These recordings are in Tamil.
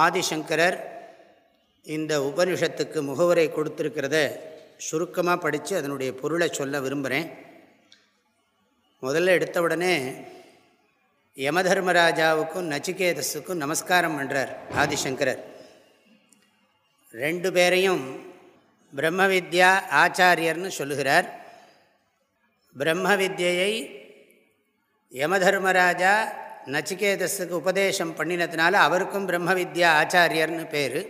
ஆதிசங்கரர் இந்த உபனிஷத்துக்கு முகவரை கொடுத்துருக்கிறத சுருக்கமாக படித்து அதனுடைய பொருளை சொல்ல விரும்புகிறேன் முதல்ல எடுத்த உடனே யமதர்மராஜாவுக்கும் நச்சிகேதஸுக்கும் நமஸ்காரம் பண்ணுறார் ஆதிசங்கரர். ரெண்டு பேரையும் பிரம்ம வித்யா ஆச்சாரியர்னு சொல்லுகிறார். பிரம்ம வித்யை யமதர்மராஜா நச்சிகேதஸுக்கு உபதேசம் பண்ணினதுனால அவருக்கும் பிரம்ம வித்யா ஆச்சாரியர்னு பேர்.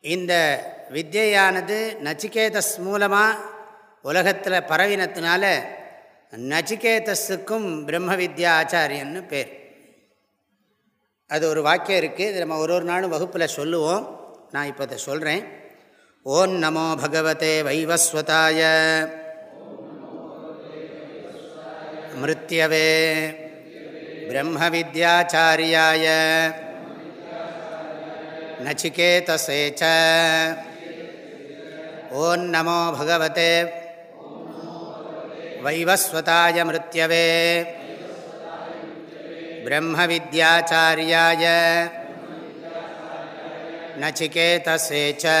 இந்த வித்யானது நச்சிகேதஸ் மூலமாக உலகத்தில் பரவினத்தினால நச்சிகேதஸுக்கும் பிரம்ம வித்யா ஆச்சாரியன்னு பேர். அது ஒரு வாக்கியம் இருக்குது இது நம்ம ஒரு ஒரு நாளும் வகுப்பில் சொல்லுவோம். நான் இப்போ அதை சொல்கிறேன் ஓம் நமோ பகவதே வைவஸ்வதாய. மிருத்யவே பிரம்ம வித்யாச்சாரியாய நச்சிகேதசே ச ஓம் நமோ பகவதே வைவஸ்வதாய மிருத்யவே பிரம்ம வித்யாச்சாரியாய நச்சிகேதசே ச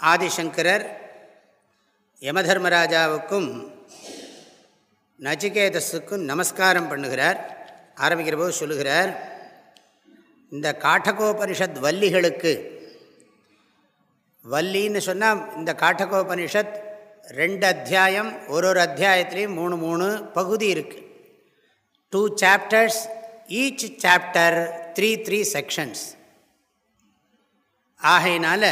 ஆதிசங்கரர் யமதர்மராஜாவுக்கும் நச்சிகேதஸுக்கும் நமஸ்காரம் பண்ணுகிறார். ஆரம்பிக்கிற போது சொல்லுகிறார் இந்த காட்டகோபனிஷத் வள்ளிகளுக்கு வள்ளின்னு சொன்னால் இந்த காட்டகோபனிஷத் ரெண்டு அத்தியாயம் ஒரு ஒரு அத்தியாயத்துலேயும் மூணு மூணு பகுதி இருக்குது two chapters each chapter three three sections ஆகையினால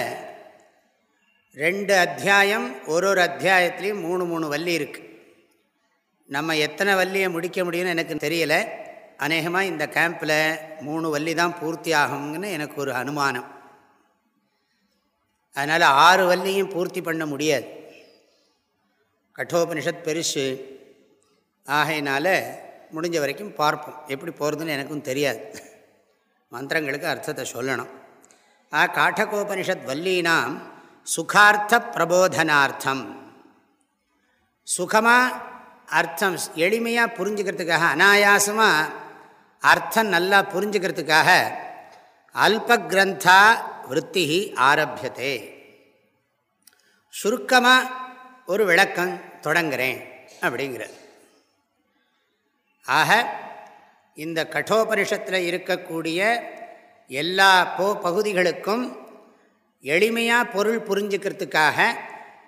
ரெண்டு அத்தியாயம் ஒரு ஒரு அத்தியாயத்துலேயும் மூணு மூணு வள்ளி இருக்குது நம்ம எத்தனை வள்ளியை முடிக்க முடியும்னு எனக்கு தெரியலை. அநேகமாக இந்த கேம்பில் மூணு வள்ளி தான் பூர்த்தி ஆகும்னு எனக்கு ஒரு அனுமானம். அதனால் ஆறு வள்ளியும் பூர்த்தி பண்ண முடியாது. கட்டோபனிஷத் பெருசு. ஆகையினால முடிஞ்ச வரைக்கும் பார்ப்போம். எப்படி போகிறதுன்னு எனக்கும் தெரியாது. மந்திரங்களுக்கு அர்த்தத்தை சொல்லணும். ஆ காட்டகோபனிஷத் வல்லீனாம் சுகார்த்த பிரபோதனார்த்தம். சுகமாக அர்த்தம் எளிமையாக புரிஞ்சுக்கிறதுக்காக அனாயாசமாக அர்த்தம் நல்லா புரிஞ்சுக்கிறதுக்காக அல்பகிரந்தா விற்பி ஆரம்பியதே. சுருக்கமாக ஒரு விளக்கம் தொடங்குறேன் அப்படிங்கிறது ஆக இந்த கடோபரிஷத்தில் இருக்கக்கூடிய எல்லா போ பகுதிகளுக்கும் எளிமையாக பொருள் புரிஞ்சுக்கிறதுக்காக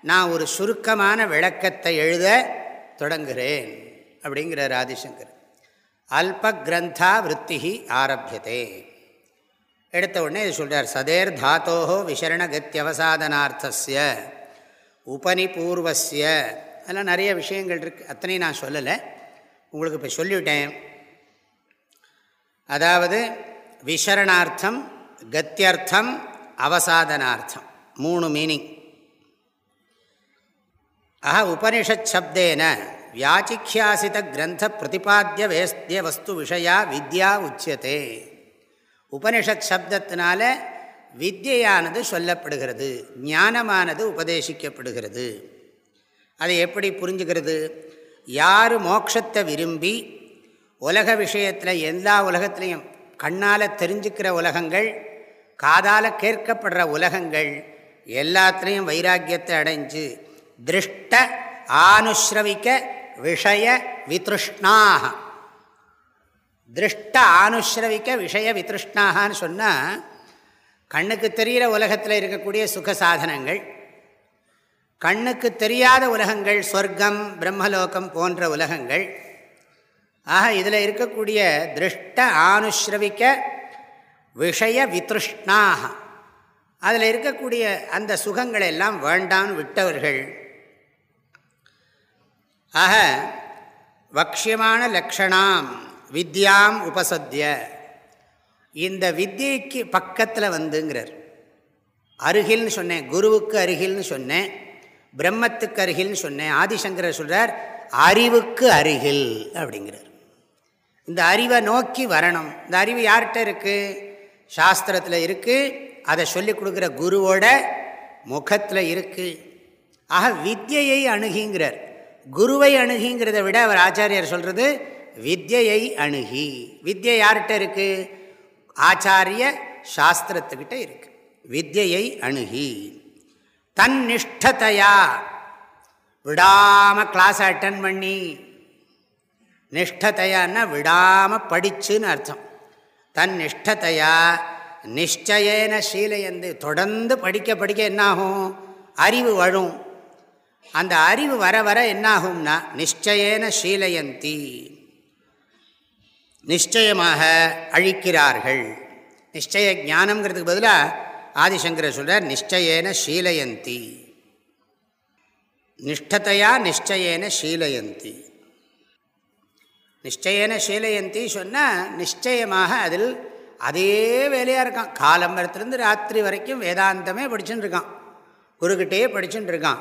நான் ஒரு சுருக்கமான விளக்கத்தை எழுத தொடங்குகிறேன் அப்படிங்கிறார் ஆதிசங்கர் அல்ப கிரந்தா விற்பி ஆரம்பியதே எடுத்த உடனே இது சொல்கிறார் சதேர் தாத்தோஹோ விசரணகத்தியவசாதனார்த்தசிய உபனிபூர்வசிய அதெல்லாம் நிறைய விஷயங்கள் இருக்குது அத்தனையும் நான் சொல்லலை. உங்களுக்கு இப்போ சொல்லிவிட்டேன். அதாவது விசரணார்த்தம் கத்தியர்த்தம் அவசாதனார்த்தம். மூணு மீனிங் அஹ உபனிஷத் சப்தேன வியாச்சிக்யாசித கிரந்த பிரதிபாத்திய வேஸ்திய வஸ்து விஷயா வித்யா உச்சியதே உபனிஷத் சப்தத்தினால வித்யானது சொல்லப்படுகிறது ஞானமானது உபதேசிக்கப்படுகிறது. அதை எப்படி புரிஞ்சுக்கிறது? யார் மோட்சத்தை விரும்பி உலக விஷயத்தில் எல்லா உலகத்துலேயும் கண்ணால் தெரிஞ்சுக்கிற உலகங்கள் காதால் கேட்கப்படுற உலகங்கள் எல்லாத்துலேயும் வைராக்கியத்தை அடைஞ்சு திருஷ்ட ஆனுஸ்ரவிக்க விஷய வித்ருஷ்ணாக திருஷ்ட ஆனுஸ்ரவிக்க விஷய வித்ருஷ்ணாகன்னு சொன்னால் கண்ணுக்கு தெரிகிற உலகத்தில் இருக்கக்கூடிய சுக சாதனங்கள் கண்ணுக்கு தெரியாத உலகங்கள் சொர்க்கம் பிரம்மலோகம் போன்ற உலகங்கள் ஆக இதில் இருக்கக்கூடிய திருஷ்ட ஆனுஸ்ரவிக்க விஷய வித்ருஷ்ணாக அதில் இருக்கக்கூடிய அந்த சுகங்களை எல்லாம் வேண்டான்னு விட்டவர்கள் ஆக வக்ஷியமான லக்ஷணாம் வித்யாம் உபசத்திய இந்த வித்தியைக்கு பக்கத்தில் வந்துங்கிறார். அருகில்னு சொன்னேன் குருவுக்கு அருகில்னு சொன்னேன் பிரம்மத்துக்கு அருகில்னு சொன்னேன் ஆதிசங்கரர் சொல்கிறார் அறிவுக்கு அருகில் அப்படிங்கிறார். இந்த அறிவை நோக்கி வரணும். இந்த அறிவு யார்கிட்ட இருக்குது சாஸ்திரத்தில் இருக்குது அதை சொல்லிக் கொடுக்குற குருவோட முகத்தில் இருக்குது ஆக வித்தியை அணுகிங்கிறார். குருவை அணுகிங்கிறத விட அவர் ஆச்சாரியர் சொல்கிறது வித்யை அணுகி. வித்யை யார்கிட்ட இருக்குது ஆச்சாரிய சாஸ்திரத்துக்கிட்ட இருக்குது வித்யை அணுகி. தன் நிஷ்டத்தையா விடாமல் கிளாஸை அட்டன் பண்ணி. நிஷ்டத்தையான்னா விடாமல் படிச்சுன்னு அர்த்தம். தன் நிஷ்டத்தையா நிச்சயேன சீலையந்து தொடர்ந்து படிக்க படிக்க என்னாகும்? அறிவு வழும் அந்த அறிவு வர வர என்னாகும்னா நிச்சயேன ஷீலயந்தி நிச்சயமாக அழிக்கிறார்கள். நிச்சய ஞானம்ங்கிறதுக்கு பதிலாக ஆதிசங்கர சொல்கிறார் நிச்சயேன சீலயந்தி. நிஷ்டத்தையா நிச்சயேன சீலயந்தி. நிச்சயன சீலயந்தி சொன்னால் நிச்சயமாக அதில் அதே வேலையாக இருக்கான். காலம்பரத்துலேருந்து ராத்திரி வரைக்கும் வேதாந்தமே படிச்சுட்டு இருக்கான். குருக்கிட்டே படிச்சுட்டு இருக்கான்.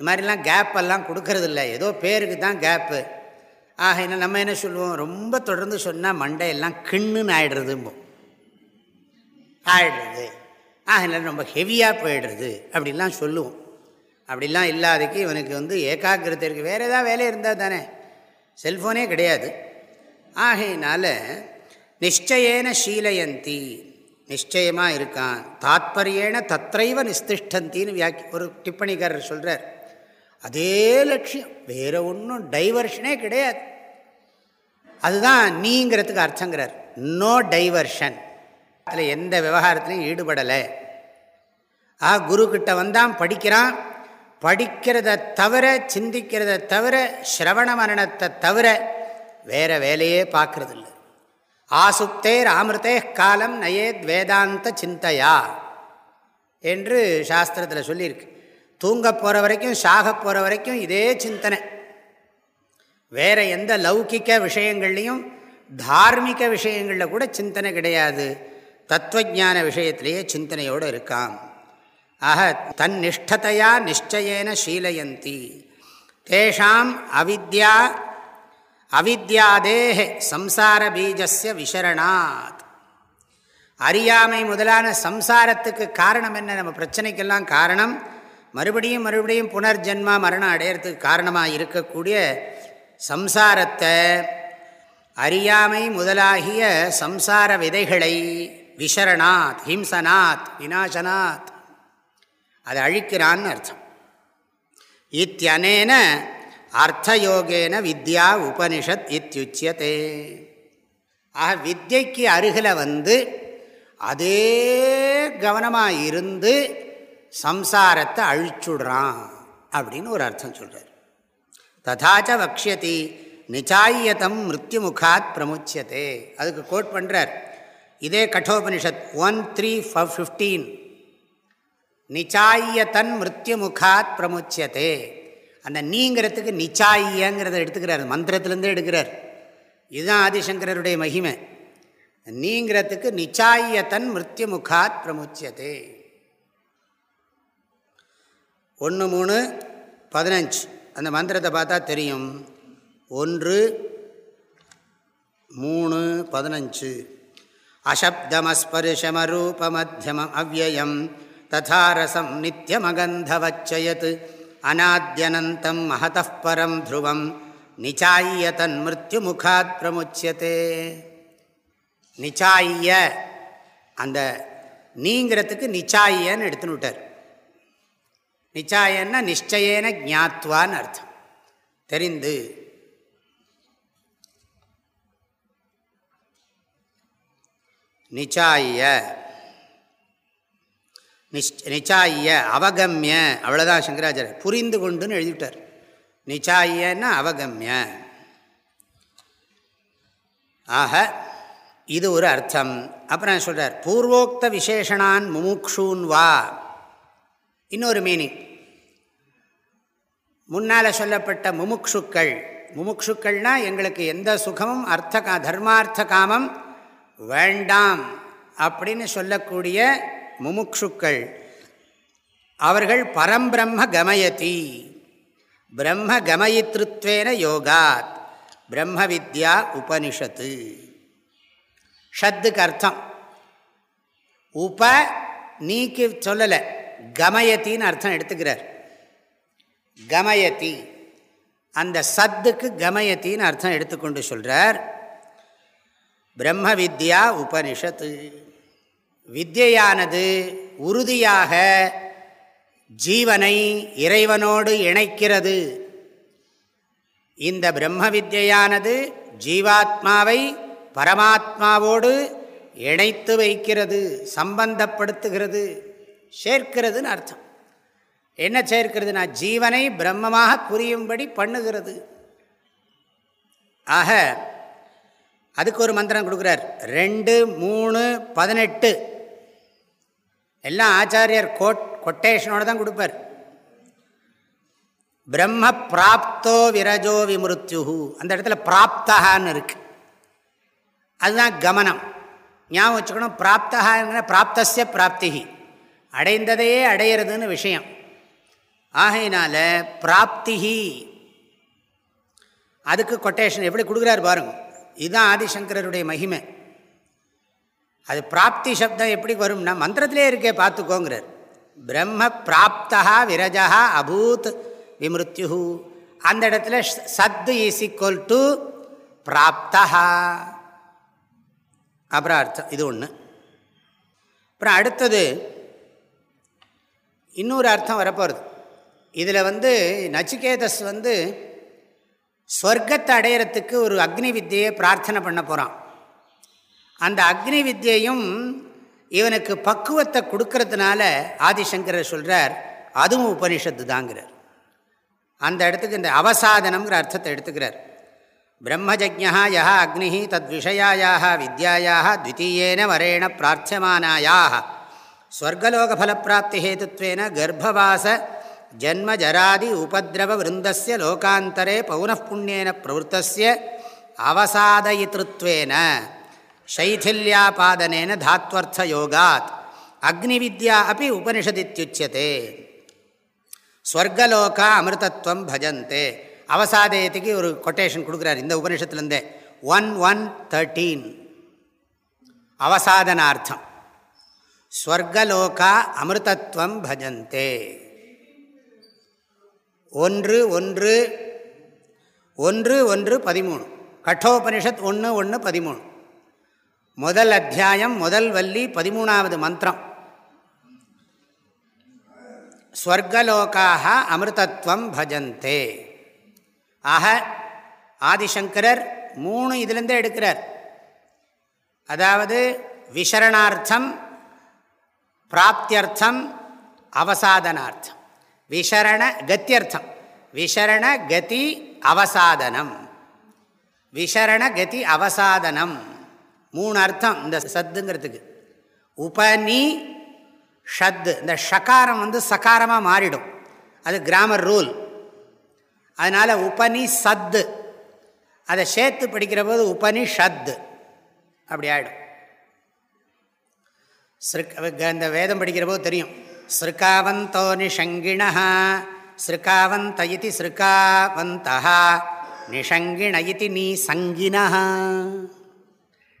இந்த மாதிரிலாம் கேப்பெல்லாம் கொடுக்கறதில்ல. ஏதோ பேருக்கு தான் கேப்பு ஆக என்ன நம்ம என்ன சொல்லுவோம்? ரொம்ப தொடர்ந்து சொன்னால் மண்டையெல்லாம் கிண்ணுன்னு ஆயிடுறதும்போம் ஆயிடுறது. ஆக இல்லை ரொம்ப ஹெவியாக போயிடுறது. அப்படிலாம் சொல்லுவோம். அப்படிலாம் இல்லாதக்கு இவனுக்கு வந்து ஏகாகிரத்தை இருக்குது வேறு ஏதாவது வேலை இருந்தால் தானே. செல்ஃபோனே கிடையாது. ஆகையினால நிச்சயேன சீலயந்தி. நிச்சயமாக இருக்கான். தாத்பரியேன தத்தைவ நிஸ்திஷ்டந்தின்னு வியாக்கி ஒரு டிப்பணிக்காரர் சொல்கிறார் அதே லட்சியம். வேறு ஒன்றும் டைவர்ஷனே கிடையாது. அதுதான் நீங்கிறதுக்கு அர்த்தங்கிறார். நோ டைவர்ஷன் அதில் எந்த விவகாரத்துலையும் ஈடுபடலை. ஆ குருக்கிட்ட வந்தான் படிக்கிறான். படிக்கிறத தவிர சிந்திக்கிறத தவிர ஸ்ரவண மரணத்தை தவிர வேறு வேலையே பார்க்கறதில்ல. ஆசுப்தே ராமிருத்தே காலம் நயேத் வேதாந்த சிந்தையா என்று சாஸ்திரத்தில் சொல்லியிருக்கு. தூங்க போகிற வரைக்கும் சாக போகிற வரைக்கும் இதே சிந்தனை. வேறு எந்த லௌகிக்க விஷயங்கள்லையும் தார்மிக விஷயங்களில் கூட சிந்தனை கிடையாது. தத்துவஜான விஷயத்திலேயே சிந்தனையோடு இருக்கான் ஆக தன் நிஷ்டதையா நிச்சயேன சீலயந்தி. தேஷாம் அவித்யா அவித்யாதேஹ சம்சார பீஜஸ்ய விசரணாத். அறியாமை முதலான சம்சாரத்துக்கு காரணம் என்ன? நம்ம பிரச்சனைக்கெல்லாம் காரணம் மறுபடியும் மறுபடியும் புனர்ஜென்மா மரணம் அடையிறதுக்கு காரணமாக இருக்கக்கூடிய சம்சாரத்தை அறியாமை முதலாகிய சம்சார விதைகளை விசரணாத் ஹிம்சனாத் விநாசனாத். அதை அழிக்கிறான்னு அர்த்தம். இத்தியனேன அர்த்தயோகேன வித்யா உபனிஷத் இத்தியுச்சியதே ஆக வித்யைக்கு அருகில் வந்து அதே கவனமாக இருந்து சம்சாரத்தை அழிச்சுடுறான் அப்படின்னு ஒரு அர்த்தம் சொல்கிறார் ததாச்ச வக்ஷதி நிச்சாயத்தம் மிருத்யுமுகாத் பிரமுச்சியதே. அதுக்கு கோட் பண்ணுறார் இதே கட்டோபனிஷத் ஒன் த்ரீ ஃபிஃப்டீன் நிச்சாயத்தன் மிருத்யுமுகாத் பிரமுச்சியதே. அந்த நீங்கிறதுக்கு நிச்சாயங்கிறத எடுத்துக்கிறார். மந்திரத்திலேருந்தே எடுக்கிறார். இதுதான் ஆதிசங்கரருடைய மகிமை. நீங்கிறதுக்கு நிச்சாயத்தன் மிருத்யுமுகாத் பிரமுச்சியதே. ஒன்று மூணு பதினஞ்சு. அந்த மந்திரத்தை பார்த்தா தெரியும். ஒன்று மூணு பதினஞ்சு. அசப்தமஸ்பரிஷமரூபமத்தியமம் அவ்வயம் ததாரசம் நித்தியமகந்தவச்சயத் அநாத்தியனந்தம் மகதப்பரம் த்ருவம் நிச்சாய தன் மிருத்யுமுகாத் பிரமுச்சியத்தே நிச்சாய அந்த நீங்கிறதுக்கு நிச்சாயன்னு எடுத்துன்னு விட்டார். நிச்சாயன்னா நிச்சயேன ஜாத்வான்னு அர்த்தம். தெரிந்து. நிச்சாய நிச்சாய அவகமிய அவ்வளோதான் சங்கராச்சாரியர். புரிந்து கொண்டுன்னு எழுதிவிட்டார். நிச்சாயன்னா அவகமிய. ஆக இது ஒரு அர்த்தம். அப்புறம் சொல்கிறார் பூர்வோக்த விசேஷனான் முமுக்ஷூன் வா இன்னொரு மீனிங் முன்னால் சொல்லப்பட்ட முமுக்ஷுக்கள். முமுக்ஷுக்கள்னால் எங்களுக்கு எந்த சுகமும் அர்த்த தர்மார்த்த காமம் வேண்டாம் அப்படின்னு சொல்லக்கூடிய முமுக்ஷுக்கள். அவர்கள் பரம்பிரம்ம கமயதி. பிரம்ம கமயித்ருத்வேன யோகாத். பிரம்ம வித்யா உபனிஷத்து. ஷத்துக்கு அர்த்தம். உப நீக்கு சொல்லலை. கமயத்தின்னு அர்த்தம் எடுத்துக்கிறார். கமயத்தி. அந்த சத்துக்கு கமயத்தின்னு அர்த்தம் எடுத்துக்கொண்டு சொல்கிறார் பிரம்ம வித்யா உபனிஷத்து. வித்யானது உறுதியாக ஜீவனை இறைவனோடு இணைக்கிறது. இந்த பிரம்ம வித்யானது ஜீவாத்மாவை பரமாத்மாவோடு இணைத்து வைக்கிறது சம்பந்தப்படுத்துகிறது. சேர்க்கிறதுன்னு அர்த்தம். என்ன சேர்க்கிறதுனா ஜீவனை பிரம்மமாக புரியும்படி பண்ணுகிறது. ஆக அதுக்கு ஒரு மந்திரம் கொடுக்குறார். ரெண்டு மூணு பதினெட்டு. எல்லாம் ஆச்சாரியர் கோட் கொட்டேஷனோடு தான் கொடுப்பார். பிரம்ம பிராப்தோ விரஜோ விமிருத்யு அந்த இடத்துல பிராப்தகான்னு இருக்கு. அதுதான் கமனம். ஞாபகம் வச்சுக்கணும் பிராப்தகாங்கிற பிராப்தசிய பிராப்தி அடைந்ததையே அடையிறதுன்னு விஷயம். ஆகையினால பிராப்திஹி. அதுக்கு கொட்டேஷன் எப்படி கொடுக்குறாரு பாருங்க. இதுதான் ஆதிசங்கரருடைய மகிமை. அது பிராப்தி சப்தம் எப்படி வரும்னா மந்திரத்திலே இருக்கே பார்த்துக்கோங்கிறார். பிரம்ம பிராப்தா விரஜா அபூத் விமிருத்யு அந்த இடத்துல சத்து இஸ் ஈக்குவல் டு பிராப்தா அப்புறம் அர்த்தம் இது ஒன்று அப்புறம் அடுத்தது இன்னொரு அர்த்தம் வரப்போகிறது இதில் வந்து நச்சிகேதஸ் வந்து ஸ்வர்க்கத்தை அடையிறதுக்கு ஒரு அக்னி வித்தியை பிரார்த்தனை பண்ண போகிறான் அந்த அக்னி வித்தியையும் இவனுக்கு பக்குவத்தை கொடுக்கறதுனால ஆதிசங்கரர் சொல்கிறார் அதுவும் உபனிஷத்து தாங்கிறார் அந்த இடத்துக்கு இந்த அவசாதனம்ங்கிற அர்த்தத்தை எடுத்துக்கிறார். பிரம்மஜக்யா யா அக்னி தத் விஷயாயாக வித்யாயாக த்வித்தீயேன வரேண பிரார்த்தியமானாயாக ஸ்வர்கலோக ஸ்வர்கலோகஃலப்பிராப்தி ஹேத்துவேன கர்ப்பவாச ஜன்ம ஜராதி உபதிரவ விருந்தஸ்ய லோகாந்தரே பௌனப்புண்ணியன பிரவருத்தஸ்ய அவசாதயித்ருத்வேன சைதில்யாபாதனேன தாத்வர்த்த யோகாத் அக்னி வித்யா அப்படி உபனிஷதித்யுச்சியதே ஸ்வர்கலோகா அமிர்தத்வம் பஜந்தே அவசாதயத்துக்கு ஒரு கொட்டேஷன் கொடுக்குறார் இந்த உபனிஷத்துலேருந்தே. ஒன் ஒன் தேர்ட்டீன் அவசாதனார்த்தம். ஸ்வர்கலோகா அமிர்தத்வம் பஜந்தே. ஒன்று ஒன்று ஒன்று ஒன்று பதிமூணு. கட்டோபனிஷத் ஒன்று ஒன்று பதிமூணு. முதல் அத்தியாயம் முதல் வள்ளி பதிமூணாவது மந்திரம். ஸ்வர்கலோகாக அமிர்தத்வம் பஜந்தே. ஆக ஆதிசங்கரர் மூணு இதுலேருந்தே எடுக்கிறார். அதாவது விசரணார்த்தம் பிராப்தியர்த்தம் அவசாதனார்த்தம் விஷரண கத்தியர்த்தம் விசரண கதி அவசாதனம் விசரண கதி அவசாதனம் மூணு அர்த்தம் இந்த சத்துங்கிறதுக்கு. உபனி ஷத்து இந்த ஷகாரம் வந்து சகாரமாக மாறிடும். அது கிராமர் ரூல் அதனால் உபனி சத்து. அதை சேர்த்து படிக்கிற போது உபனி ஷத்து அப்படி ஆகிடும் இந்த வேதம் படிக்கிறபோது தெரியும். ஸ்ருக்காவந்தோ நிஷங்கிண ஸ்ருக்காவந்த இது ஸ்ருக்காவந்த நிஷங்கிண இது நீ சங்கினா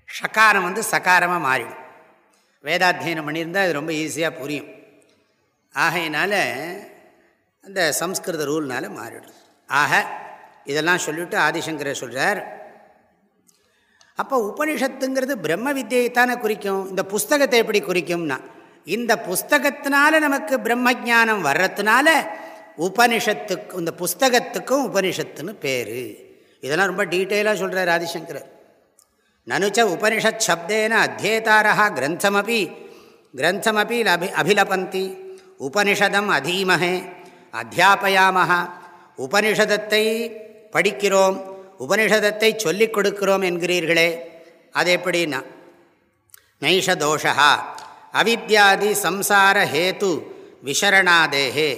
ஷகாரம் வந்து சகாரமாக மாறிடும். வேதாத்தியனம் பண்ணியிருந்தால் அது ரொம்ப ஈஸியாக புரியும். ஆகையினால அந்த சம்ஸ்கிருத ரூல்னால மாறிடும் ஆக இதெல்லாம் சொல்லிவிட்டு ஆதிசங்கரை சொல்கிறார் அப்போ உபனிஷத்துங்கிறது பிரம்ம வித்தியைத்தானே குறிக்கும். இந்த புஸ்தகத்தை எப்படி குறிக்கும்னா இந்த புஸ்தகத்தினால நமக்கு பிரம்ம ஜானம் வர்றதுனால உபனிஷத்துக்கு இந்த புஸ்தகத்துக்கும் உபனிஷத்துன்னு பேர். இதெல்லாம் ரொம்ப டீட்டெயிலாக சொல்கிறார் ஆதிசங்கர் நனுச்ச உபனிஷத் சப்தேன அத்தியேதாரா கிரந்தமபி கிரந்தமபி அபி அபிலபந்தி உபனிஷதம் அதீமகே அத்தியாபயாமகா உபனிஷதத்தை படிக்கிறோம். உபனிஷதத்தை சொல்லிக் கொடுக்கிறோம் என்கிறீர்களே அது எப்படின்னா நைஷ தோஷா அவித்யாதி சம்சார ஹேத்து விசரணாதேகே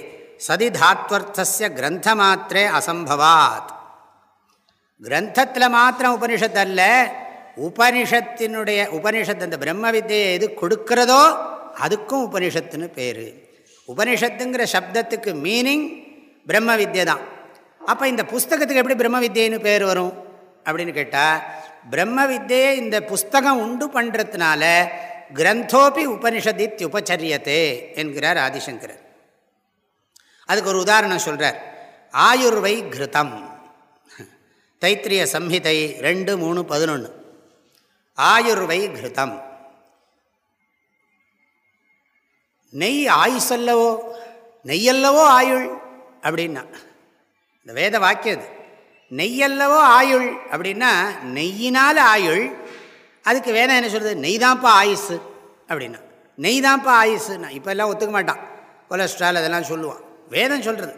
சதிதாத்வர்த்தஸ்ய கிரந்த மாத்திரே அசம்பவாத். கிரந்தத்தில் மாத்திரம் உபனிஷத்து அல்ல உபனிஷத்தினுடைய உபனிஷத்து அந்த பிரம்ம வித்தியை எது கொடுக்கிறதோ அதுக்கும் உபனிஷத்துன்னு பேர். உபனிஷத்துங்கிற சப்தத்துக்கு மீனிங் பிரம்ம வித்யை தான் அப்போ இந்த புஸ்தகத்துக்கு எப்படி பிரம்ம வித்யன்னு பேர் வரும் அப்படின்னு கேட்டால் பிரம்ம வித்தியை இந்த புஸ்தகம் உண்டு பண்ணுறதுனால கிரந்தோப்பி உபனிஷதித் உபச்சரியத்தே என்கிறார் ஆதிசங்கரர். அதுக்கு ஒரு உதாரணம் சொல்கிறார் ஆயுர்வை கிருதம். தைத்திரிய சம்ஹிதை ரெண்டு மூணு பதினொன்று ஆயுர்வை கிருதம். நெய் ஆயுசல்லவோ? நெய்யல்லவோ ஆயுள்? அப்படின்னா இந்த வேத வாக்கியம் அது நெய்யல்லவோ ஆயுள் அப்படின்னா நெய்யினால் ஆயுள் அதுக்கு வேதம் என்ன சொல்கிறது நெய் தான்ப்பா ஆயுசு அப்படின்னா. நெய் தான்ப்பா ஆயுசுன்னா இப்போ எல்லாம் ஒத்துக்க மாட்டான். கொலஸ்ட்ரால் அதெல்லாம் சொல்லுவான். வேதம் சொல்கிறது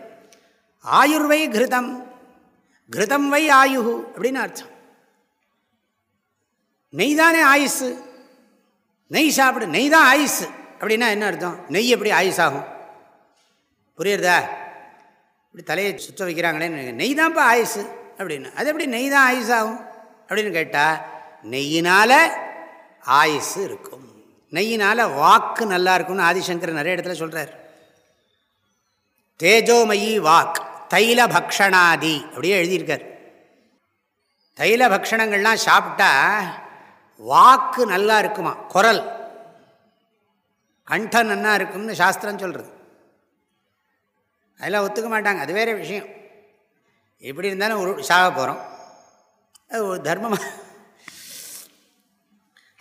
ஆயுர்வை கிருதம். கிருதம் வை ஆயுகு அப்படின்னு அர்த்தம். நெய் தானே ஆயுசு. நெய் சாப்பிடு நெய் தான் ஆயுசு அப்படின்னா என்ன அர்த்தம்? நெய் எப்படி ஆயுஸ் ஆகும் புரியுறதா? இப்படி தலையை சுற்ற வைக்கிறாங்களேன்னு நெய் தான்ப்பா ஆயுசு அப்படின்னு. அது எப்படி நெய் தான் ஆயுஸ் ஆகும் அப்படின்னு கேட்டால் நெய்யினால் ஆயுசு இருக்கும். நெய்யினால் வாக்கு நல்லா இருக்கும்னு ஆதிசங்கர் நிறைய இடத்துல சொல்கிறார் தேஜோமயி வாக் தைல பக்ஷணாதி அப்படியே எழுதியிருக்கார். தைல பக்ஷணங்கள்லாம் சாப்பிட்டா வாக்கு நல்லா இருக்குமா? குரல். கண்டம் நன்னா இருக்கும்னு சாஸ்திரம் சொல்கிறது அதெல்லாம் ஒத்துக்க மாட்டாங்க. அது வேறு விஷயம். எப்படி இருந்தாலும் ஒரு சாக போகிறோம் அது ஒரு தர்மமாக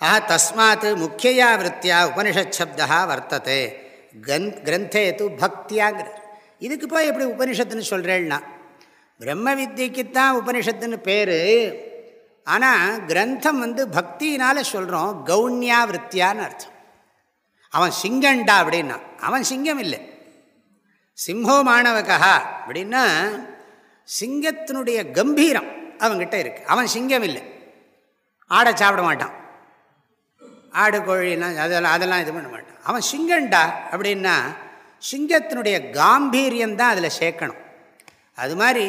ஆஹா தஸ்மாத் முக்கியா விற்த்தியா உபனிஷத் சப்தா வர்த்தத்தை கன் கிரந்தே து பக்தியாங்கிறார். இதுக்கு போய் எப்படி உபனிஷத்துன்னு சொல்கிறேன்னா பிரம்ம வித்தியக்குத்தான் உபனிஷத்துன்னு பேர். ஆனால் கிரந்தம் வந்து பக்தினால் சொல்கிறோம் கவுன்யா விற்த்தியான்னு அர்த்தம். அவன் சிங்கண்டா அப்படின்னா அவன் சிங்கம் இல்லை சிம்மோ மாணவகா அப்படின்னா சிங்கத்தினுடைய கம்பீரம் அவங்கிட்ட இருக்குது அவன் சிங்கம் இல்லை. ஆடை சாப்பிட மாட்டான். ஆடு கோழிலாம் அதெல்லாம் அதெல்லாம் இது பண்ண மாட்டான். அவன் சிங்கண்டா அப்படின்னா சிங்கத்தினுடைய காம்பீரியம் தான் அதில் சேர்க்கணும். அது மாதிரி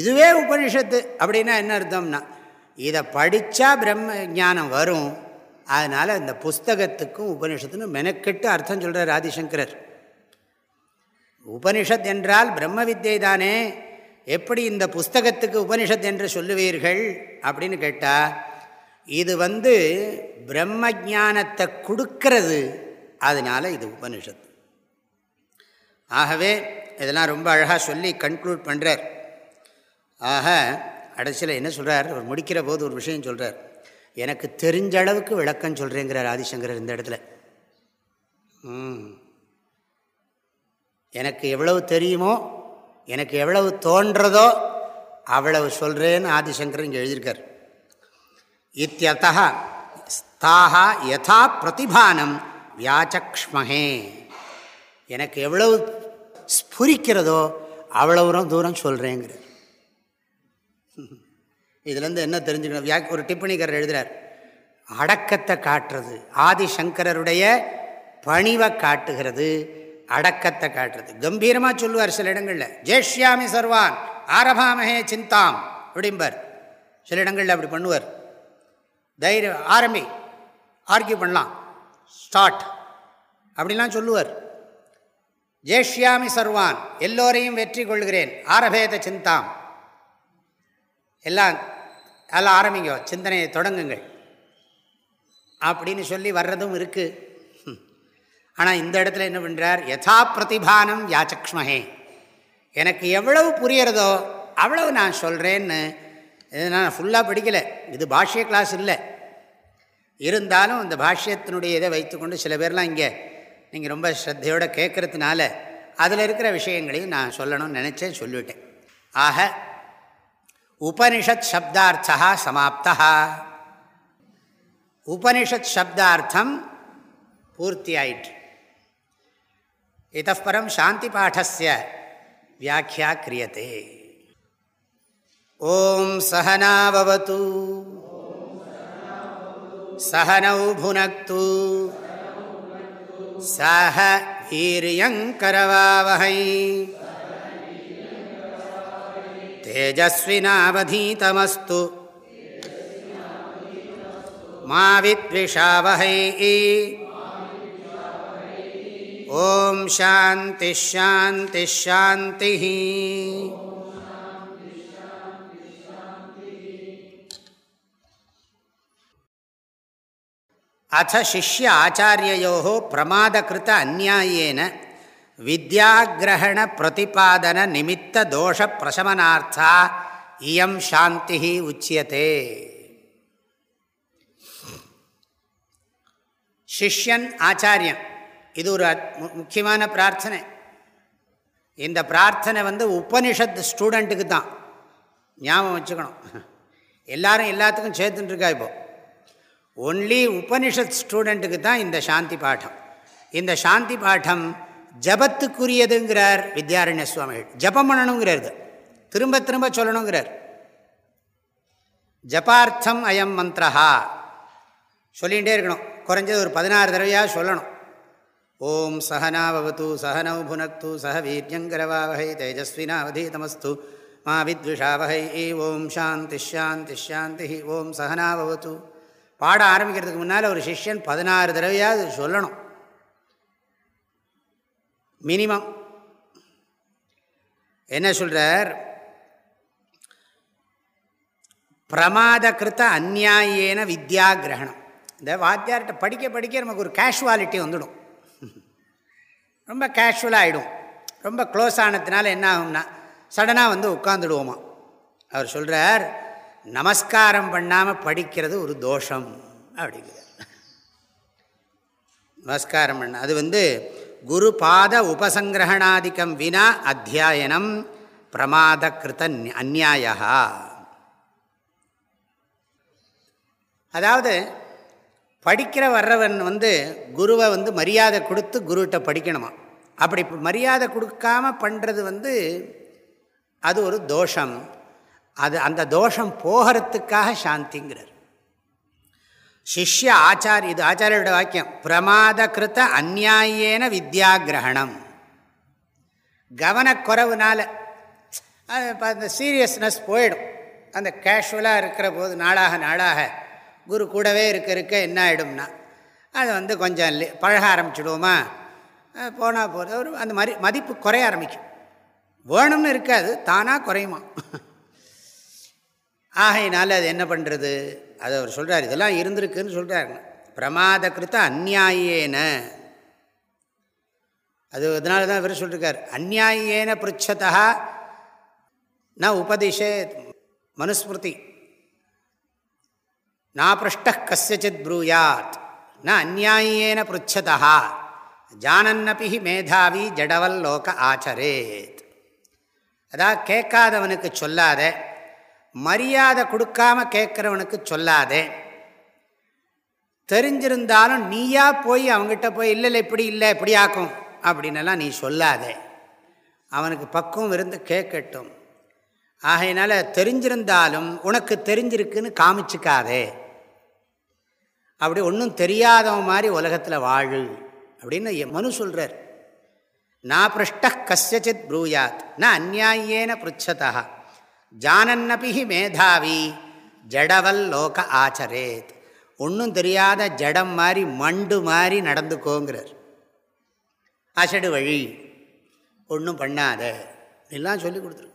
இதுவே உபனிஷத்து அப்படின்னா என்ன அர்த்தம்னா இதை படித்தா பிரம்ம ஜானம் வரும். அதனால் இந்த புஸ்தகத்துக்கும் உபனிஷத்துன்னு மெனக்கெட்டு அர்த்தம் சொல்கிறார் ஆதிசங்கரர். உபனிஷத் என்றால் பிரம்ம வித்யை தானே எப்படி இந்த புஸ்தகத்துக்கு உபனிஷத் என்று சொல்லுவீர்கள் அப்படின்னு கேட்டால் இது வந்து பிரம்ம ஜானத்தை கொடுக்கறது அதனால் இது உபனிஷத். ஆகவே இதெல்லாம் ரொம்ப அழகாக சொல்லி கன்க்ளூட் பண்ணுறார் ஆக கடைசியில் என்ன சொல்கிறார் அவர் முடிக்கிற போது ஒரு விஷயம் சொல்கிறார் எனக்கு தெரிஞ்ச அளவுக்கு விளக்கம் சொல்கிறேங்கிறார் ஆதிசங்கரர் இந்த இடத்துல. எனக்கு எவ்வளவு தெரியுமோ எனக்கு எவ்வளவு தோன்றதோ அவ்வளவு சொல்கிறேன்னு ஆதிசங்கர் இங்கே எழுதியிருக்கார். இத்தியதா ஸ்தாகா யதா பிரதிபானம் வியாச்சக்ஷ்மஹே. எனக்கு எவ்வளவு ஸ்புரிக்கிறதோ அவ்வளவு தூரம் சொல்கிறேங்கிறார் இதுலேருந்து என்ன தெரிஞ்சுக்கணும்? வியா ஒரு டிப்பணிக்காரர் எழுதுகிறார் அடக்கத்தை காட்டுறது ஆதிசங்கரருடைய பணிவை காட்டுகிறது அடக்கத்தை காட்டுறது. கம்பீரமாக சொல்லுவார் சில இடங்களில் ஜேஷ்யாமி சர்வான் ஆரபாமகே சிந்தாம் அப்படிம்பார். சில இடங்களில் அப்படி பண்ணுவார். தைரியம் ஆரம்பி ஆர்கியூ பண்ணலாம். ஸ்டார்ட். அப்படிலாம் சொல்லுவார். ஜேஷ்யாமி சர்வான் எல்லோரையும் வெற்றி கொள்கிறேன் ஆரபேத சிந்தாம். எல்லாம் எல்லாம் ஆரம்பிங்க சிந்தனையை தொடங்குங்கள். அப்படின்னு சொல்லி வர்றதும் இருக்குது ஆனால் இந்த இடத்துல என்ன பண்ணுறார் யதா பிரதிபானம் யாச்சக்ஷ்மஹே. எனக்கு எவ்வளவு புரியறதோ அவ்வளவு நான் சொல்கிறேன்னு இது நான் ஃபுல்லாக படிக்கலை. இது பாஷ்ய கிளாஸ் இல்லை. இருந்தாலும் இந்த பாஷ்யத்தினுடைய இதை வைத்துக்கொண்டு சில பேர்லாம் இங்கே நீங்கள் ரொம்ப ஸ்ரத்தையோடு கேட்குறதுனால அதில் இருக்கிற விஷயங்களையும் நான் சொல்லணும்னு நினச்சேன் சொல்லிவிட்டேன். ஆக உபனிஷத் சப்தார்த்தா சமாப்தா உபனிஷத் சப்தார்த்தம் பூர்த்தி ஆயிற்று इतः परं शान्तिपाठस्य व्याख्या क्रियते। ॐ सहनावतु सहनौ भुनक्तु। सह वीर्यङ्करवावहै। तेजस्विनावधीतमस्तु। मा विद्विषावहै ॐ शान्तिश्शान्तिश्शान्तिः अथ शिष्य आचार्ययोः प्रमादकृत अन्यायेन विद्याग्रहणप्रतिपादननिमित्तदोषप्रशमनार्था इयं शान्तिः उच्यते। शिष्यन् आचार्यन् இது ஒரு முக்கியமான பிரார்த்தனை. இந்த பிரார்த்தனை வந்து உபனிஷத் ஸ்டூடெண்ட்டுக்கு தான். ஞாபகம் வச்சுக்கணும். எல்லாரும் எல்லாத்துக்கும் சேர்த்துட்டுருக்கா இப்போது ஒன்லி உபனிஷத் ஸ்டூடெண்ட்டுக்கு தான் இந்த சாந்தி பாடம் இந்த சாந்தி பாடம் ஜபத்துக்குரியதுங்கிறார் வித்யாரண்ய சுவாமிகள். ஜபம் பண்ணணுங்கிறது திரும்ப திரும்ப சொல்லணுங்கிறார். ஜபார்த்தம் அயம் மந்திரஹா. சொல்லிகிட்டே இருக்கணும். குறைஞ்சது ஒரு பதினாறு தடவையாக சொல்லணும். ஓம் சகனாவது சகனௌ புனக்து சக வீரியங்கரவாவகை தேஜஸ்வினாவதீதமஸ்து மா வித்விஷாவகை ஓம் சாந்தி ஷாந்தி ஷாந்தி ஓம் சகனாவது பாட ஆரம்பிக்கிறதுக்கு முன்னால் ஒரு சிஷ்யன் பதினாறு தடவையாவது சொல்லணும். மினிமம். என்ன சொல்கிறார் பிரமாத கிருத்த அந்நாயேன வித்யா கிரகணம் இந்த வாத்தியார்கிட்ட படிக்க படிக்க நமக்கு ஒரு கேஷுவாலிட்டி வந்துடும். ரொம்ப கேஷுவலாக ஆகிடும் ரொம்ப க்ளோஸ் ஆனதுனால என்ன ஆகும்னா சடனாக வந்து உட்காந்துடுவோமா அவர் சொல்கிறார் நமஸ்காரம் பண்ணாமல் படிக்கிறது ஒரு தோஷம் அப்படிங்கிறார். நமஸ்காரம் பண்ண அது வந்து குரு பாத உபசங்கிரகணாதிக்கம் வினா அத்தியாயனம் பிரமாத கிருத்த அந்நாயா அதாவது படிக்கிற வர்றவன் வந்து குருவை வந்து மரியாதை கொடுத்து குருகிட்ட படிக்கணுமா? அப்படி மரியாதை கொடுக்காம பண்ணுறது வந்து அது ஒரு தோஷம். அது அந்த தோஷம் போகிறதுக்காக சாந்திங்கிறார். சிஷ்ய ஆச்சார் இது ஆச்சாரியோட வாக்கியம். பிரமாத கிருத்த அந்நாயேன வித்யா கிரகணம் கவனக்குறவுனால அந்த சீரியஸ்னஸ் போயிடும். அந்த கேஷுவலாக இருக்கிற போது நாளாக நாளாக குரு கூடவே இருக்க இருக்க என்ன ஆகிடும்னா அது வந்து கொஞ்சம் பழக ஆரம்பிச்சிடுவோமா? போனால் போகிறது ஒரு அந்த மாதிரி மதிப்பு குறைய ஆரம்பிக்கும். வேணும்னு இருக்காது தானாக குறையுமா? ஆகையினால அது என்ன பண்ணுறது அதை அவர் சொல்கிறார் இதெல்லாம் இருந்திருக்குன்னு சொல்கிறாருங்க பிரமாத கிருத்த அந்நாயேன அது அதனால தான் இவர் சொல்லியிருக்கார் அந்நாயேன பிருச்சதா ந உபதிஷே மனுஸ்மிருதி. நாபிருஷ்ட கசித் ப்ரூயாத் ந அந்நாயேன பிருச்சதா ஜானன்னபி மேதாவி ஜடவல் லோக ஆச்சரேத் அதாவது கேட்காதவனுக்கு சொல்லாத மரியாதை கொடுக்காம கேட்குறவனுக்கு சொல்லாதே தெரிஞ்சிருந்தாலும் நீயா போய் அவங்ககிட்ட போய் இல்லை இல்லை இப்படி இல்லை இப்படி ஆக்கும் அப்படின்னலாம் நீ சொல்லாதே அவனுக்கு பக்குவம் இருந்து கேட்கட்டும் ஆகையினால தெரிஞ்சிருந்தாலும் உனக்கு தெரிஞ்சிருக்குன்னு காமிச்சிக்காதே அப்படி ஒன்றும் தெரியாதவன் மாதிரி உலகத்தில் வாழு அப்படின்னு மனு சொல்கிறார் நான் பிருஷ்ட கசித் ப்ரூயாத் நான் அந்நாயேன பிருச்சதா ஜானன்னபி மேதாவி ஜடவல் லோக ஆச்சரேத். ஒன்றும் தெரியாத ஜடம் மாதிரி மண்டு மாதிரி நடந்துக்கோங்கிறார். அசடு வழி ஒன்றும் பண்ணாத எல்லாம் சொல்லி கொடுத்துரு.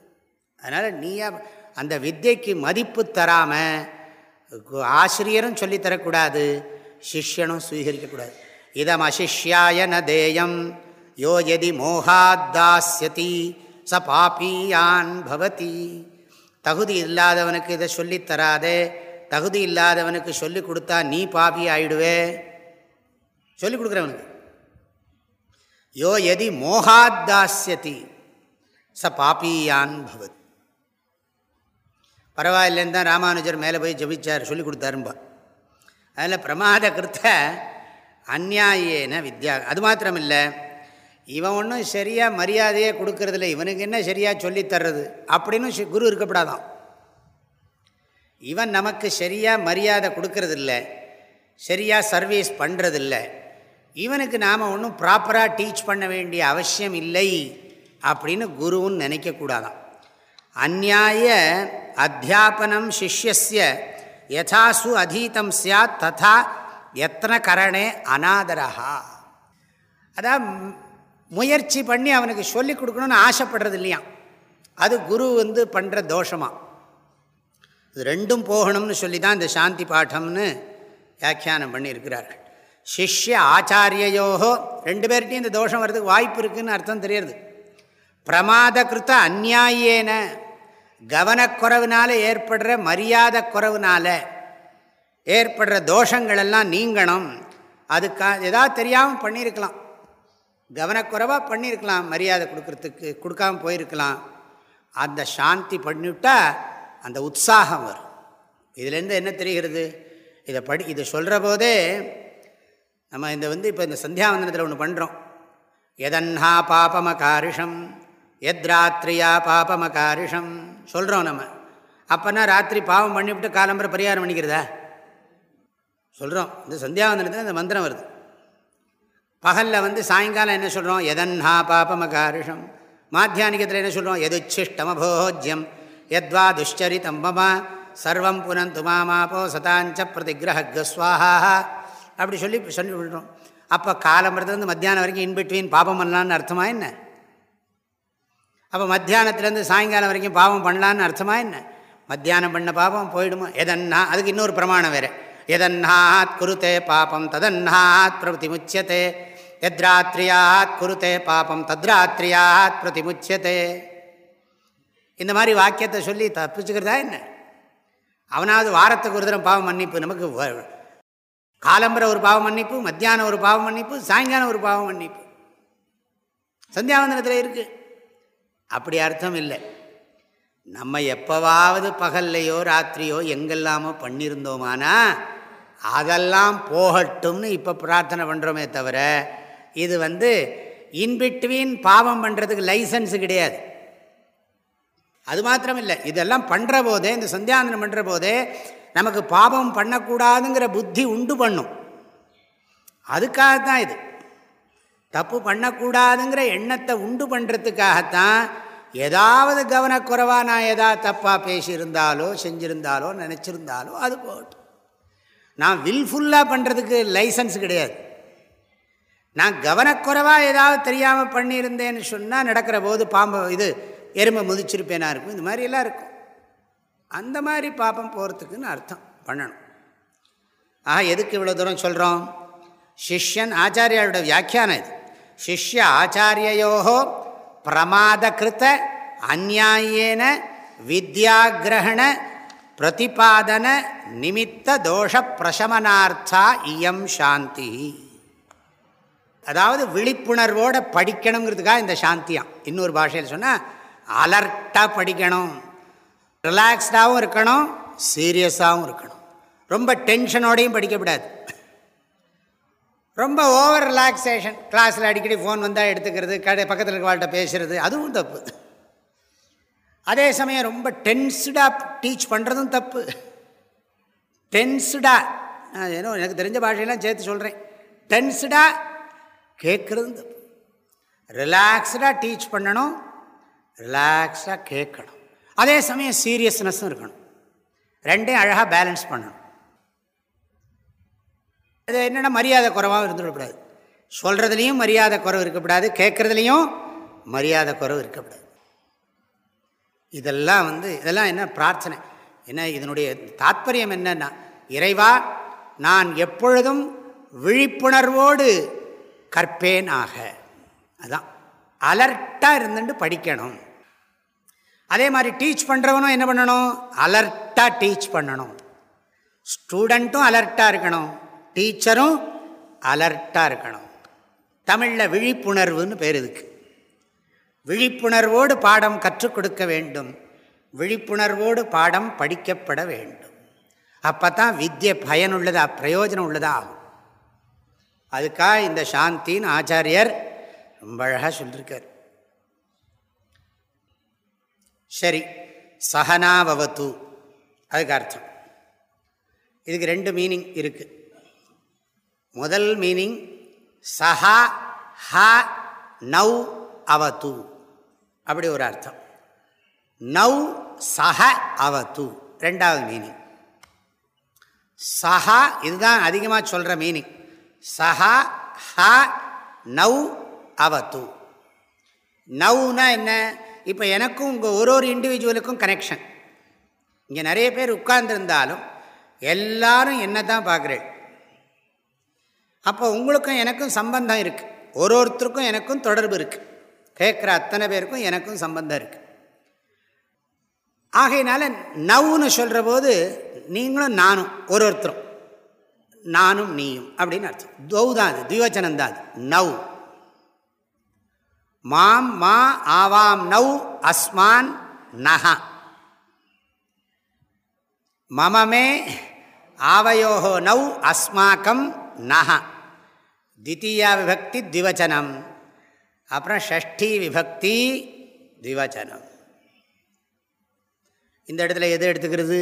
அதனால் நீயா அந்த வித்தியைக்கு மதிப்பு தராமல் ஆசிரியரும் சொல்லித்தரக்கூடாது சிஷ்யனும் சுவீகரிக்கக்கூடாது. இதம் அசிஷ்யாய ந தேயம் யோ எதி மோகாத்தாஸ்யதி ச பாப்பியான் பவதி. தகுதி இல்லாதவனுக்கு இதை சொல்லித்தராதே தகுதி இல்லாதவனுக்கு சொல்லி கொடுத்தா நீ பாப்பி ஆயிடுவே. சொல்லிக் கொடுக்குறவனுக்கு. யோ எதி மோகாத்தாஸ்யதி ச பாப்பியான் பவதி. பரவாயில்லைன்னு தான் ராமானுஜர் மேலே போய் ஜபிச்சார் சொல்லி கொடுத்தாரும்பா. அதில் பிரமாத கிருத்த அந்நாயேன வித்யா. அது மாத்திரம் இல்லை இவன் ஒன்றும் சரியாக மரியாதையே கொடுக்கறதில்ல இவனுக்கு என்ன சரியாக சொல்லித்தர்றது அப்படின்னு குரு இருக்கப்படாதான். இவன் நமக்கு சரியாக மரியாதை கொடுக்கறதில்ல சரியாக சர்வீஸ் பண்ணுறதில்ல இவனுக்கு நாம் ஒன்றும் ப்ராப்பராக டீச் பண்ண வேண்டிய அவசியம் இல்லை அப்படின்னு குருவும் நினைக்கக்கூடாதான் அந்நாய அத்தியாபனம் சிஷ்யசிய யதாசு அதீதம் சாத் ததா எத்தனை கரணே அநாதரஹா. அதான் முயற்சி பண்ணி அவனுக்கு சொல்லிக் கொடுக்கணும்னு ஆசைப்படுறது இல்லையா? அது குரு வந்து பண்ணுற தோஷமாக இது ரெண்டும் போகணும்னு சொல்லி தான் இந்த சாந்தி பாட்டம்னு வியாக்கியானம் பண்ணியிருக்கிறார்கள். சிஷ்ய ஆச்சாரியோகோ ரெண்டு பேர்கிட்டையும் இந்த தோஷம் வர்றதுக்கு வாய்ப்பு இருக்குதுன்னு அர்த்தம் தெரியுது பிரமாதகிருத்த அந்நாயேன கவனக்குறவுனால ஏற்படுற மரியாதை குறவுனால ஏற்படுற தோஷங்களெல்லாம் நீங்கணும். அதுக்கா எதாவது தெரியாமல் பண்ணியிருக்கலாம். கவனக்குறைவாக பண்ணியிருக்கலாம் மரியாதை கொடுக்கறதுக்கு கொடுக்காம போயிருக்கலாம். அந்த சாந்தி பண்ணிவிட்டால் அந்த உற்சாகம் வரும். இதுலேருந்து என்ன தெரிகிறது? இதை படி இதை சொல்கிற போதே நம்ம இந்த வந்து இப்போ இந்த சந்தியாவந்தனத்தில் ஒன்று பண்ணுறோம். எதன்ஹா பாபமகாரிஷம் எத்ராத்திரியா பாபமகாரிஷம். சொல்கிறோம் நம்ம. அப்போனா ராத்திரி பாவம் பண்ணிவிட்டு காலம்பரை பரிகாரம் பண்ணிக்கிறதா? சொல்கிறோம் இந்த சந்தியாவந்தனத்தில் இந்த மந்திரம் வருது. பகலில் வந்து சாயங்காலம் என்ன சொல்கிறோம் எதன்ஹா பாபமகாரிஷம். மாத்தியானிக்கத்தில் என்ன சொல்கிறோம் எதுச்சிஷ்டமபோஜ்யம். எத்வா துஷ்சரிதம் மம. சர்வம் புனந்து மாமாப்போ சதாஞ்ச பிரதிகிரகஸ்வாஹா அப்படி சொல்லி சொல்லி விடுறோம். அப்போ காலம்பரத்துலேருந்து மத்தியானம் வரைக்கும் இன்பிட்வீன் பாபம் பண்ணலான்னு அர்த்தமா என்ன? அப்போ மத்தியானத்துலேருந்து சாயங்காலம் வரைக்கும் பாவம் பண்ணலான்னு அர்த்தமா என்ன? மத்தியானம் பண்ண பாபம் போயிடுமா? எதன்னா? அதுக்கு இன்னொரு பிரமாணம் வேறு. எதன்னாத் குருத்தே பாபம் ததன்னாத் பிரதிமுச்சியத்தே எத்ராத்திரியாத் குருத்தே பாபம் தத்ராத்திரியாத் பிரதிமுச்சியத்தே இந்த மாதிரி வாக்கியத்தை சொல்லி தப்பிச்சுக்கிறதா என்ன? அவனாவது வாரத்துக்கு ஒரு தரம் பாவம் மன்னிப்பு. நமக்கு காலம்பரை ஒரு பாவம் மன்னிப்பு மத்தியானம் ஒரு பாவம் மன்னிப்பு சாயங்காலம் ஒரு பாவம் மன்னிப்பு. சந்தியாவந்தனத்தில் இருக்குது அப்படி அர்த்தம் இல்லை. நம்ம எப்போவாவது பகல்லையோ ராத்திரியோ எங்கெல்லாமோ பண்ணியிருந்தோமானா அதெல்லாம் போகட்டும்னு இப்போ பிரார்த்தனை பண்ணுறோமே தவிர இது வந்து இன்பிட்வீன் பாவம் பண்ணுறதுக்கு லைசன்ஸு கிடையாது. அது மாத்திரம் இல்லை இதெல்லாம் பண்ணுற போதே இந்த சந்தியாந்தனம் பண்ணுற போதே நமக்கு பாபம் பண்ணக்கூடாதுங்கிற புத்தி உண்டு பண்ணும். அதுக்காக தான் இது. தப்பு பண்ணக்கூடாதுங்கிற எண்ணத்தை உண்டு பண்ணுறதுக்காகத்தான் ஏதாவது கவனக்குறைவாக நான் எதாவது தப்பாக பேசியிருந்தாலோ செஞ்சுருந்தாலோ நினச்சிருந்தாலோ அது போட்டு நான் வில்ஃபுல்லாக பண்ணுறதுக்கு லைசன்ஸ் கிடையாது. நான் கவனக்குறைவாக ஏதாவது தெரியாமல் பண்ணியிருந்தேன்னு சொன்னால் நடக்கிற போது பாம்பு இது எருமை முதிச்சிருப்பேனா இருக்கும். இந்த மாதிரியெல்லாம் இருக்கும். அந்த மாதிரி பாப்பம் போகிறதுக்குன்னு அர்த்தம். பண்ணணும். ஆஹா எதுக்கு இவ்வளோ தூரம் சொல்கிறோம் சிஷ்யன் ஆச்சாரியாளோட வியாக்கியானம் இது. சிஷ்ய ஆச்சாரியோ பிரமாதகிருத்த அந்நாயேன வித்யாகிரகண பிரதிபாதன நிமித்த தோஷ பிரசமனார்த்தா இயம் சாந்தி. அதாவது விழிப்புணர்வோடு படிக்கணுங்கிறதுக்காக இந்த சாந்தியாம் இன்னொரு பாஷையில் சொன்னால் அலர்ட்டாக படிக்கணும். ரிலாக்ஸ்டாகவும் இருக்கணும் சீரியஸாகவும் இருக்கணும். ரொம்ப டென்ஷனோடையும் படிக்கக்கூடாது. ரொம்ப ஓவர் ரிலாக்ஸேஷன் கிளாஸில் அடிக்கடி ஃபோன் வந்தால் எடுத்துக்கிறது கடை பக்கத்தில் இருக்கவாள்கிட்ட பேசுகிறது அதுவும் தப்பு. அதே சமயம் ரொம்ப டென்ஸ்டாக டீச் பண்ணுறதும் தப்பு. டென்ஸ்டாக ஏன்னோ எனக்கு தெரிஞ்ச பாஷையெல்லாம் சேர்த்து சொல்கிறேன் டென்ஸ்டாக கேட்குறதும் தப்பு. ரிலாக்ஸ்டாக டீச் பண்ணணும் ரிலாக்ஸாக கேட்கணும். அதே சமயம் சீரியஸ்னஸும் இருக்கணும். ரெண்டையும் அழகாக பேலன்ஸ் பண்ணணும். அது என்னென்னா மரியாதை குறைவாகவும் இருந்துவிடக்கூடாது சொல்கிறதுலேயும் மரியாதை குறைவு இருக்கக்கூடாது கேட்குறதுலேயும் மரியாதை குறைவு இருக்கக்கூடாது. இதெல்லாம் வந்து இதெல்லாம் என்ன பிரார்த்தனை? என்ன இதனுடைய தாத்பரியம் என்னன்னா இறைவா நான் எப்பொழுதும் விழிப்புணர்வோடு கற்பேன் ஆக. அதான். அலர்ட்டாக இருந்துட்டு படிக்கணும். அதே மாதிரி டீச் பண்ணுறவனும் என்ன பண்ணணும்? அலர்ட்டாக டீச் பண்ணணும். ஸ்டூடெண்ட்டும் அலர்ட்டாக இருக்கணும். டீச்சரும் அலர்ட்டாக இருக்கணும். தமிழில் விழிப்புணர்வுன்னு பேர் இதுக்கு. விழிப்புணர்வோடு பாடம் கற்றுக் கொடுக்க வேண்டும். விழிப்புணர்வோடு பாடம் படிக்கப்பட வேண்டும். அப்போ தான் வித்தியை பயனுள்ளதா பிரயோஜனம் உள்ளதா ஆகும். அதுக்காக இந்த சாந்தின்னு ஆச்சாரியர் ரொம்ப அழகாக சொல்லியிருக்கார் சரி சகனாவவத்து. அதுக்கு அர்த்தம். இதுக்கு ரெண்டு மீனிங் இருக்குது முதல் மீனிங் சஹா ஹ நவ் அவத்து. அப்படி ஒரு அர்த்தம். நவ் சஹ அவத்து. ரெண்டாவது மீனிங் சஹா இதுதான் அதிகமாக சொல்கிற மீனிங் சஹா ஹ நவ் அவத்து. நவ்னா என்ன? இப்போ எனக்கும் உங்கள் ஒரு ஒரு இண்டிவிஜுவலுக்கும் கனெக்ஷன் இங்கே நிறைய பேர் உட்கார்ந்துருந்தாலும் எல்லாரும் என்ன தான் பார்க்குறேன்? அப்போ உங்களுக்கும் எனக்கும் சம்பந்தம் இருக்குது ஒரு ஒருத்தருக்கும் எனக்கும் தொடர்பு இருக்குது கேட்குற அத்தனை பேருக்கும் எனக்கும் சம்பந்தம் இருக்குது ஆகையினால நவ்னு சொல்கிற போது நீங்களும் நானும் ஒரு ஒருத்தரும். நானும் நீயும் அப்படின்னு அர்த்தம். தௌ தான் அது துயோஜனம் தான் அது. நவ். மாம் மா ஆவாம் நவ் அஸ்மான் நஹா. மமமே ஆவயோகோ நவ் அஸ்மாக்கம் நஹா. தித்தீயா விபக்தி திவச்சனம் அப்புறம் ஷஷ்டி விபக்தி திவச்சனம் இந்த இடத்துல எது எடுத்துக்கிறது?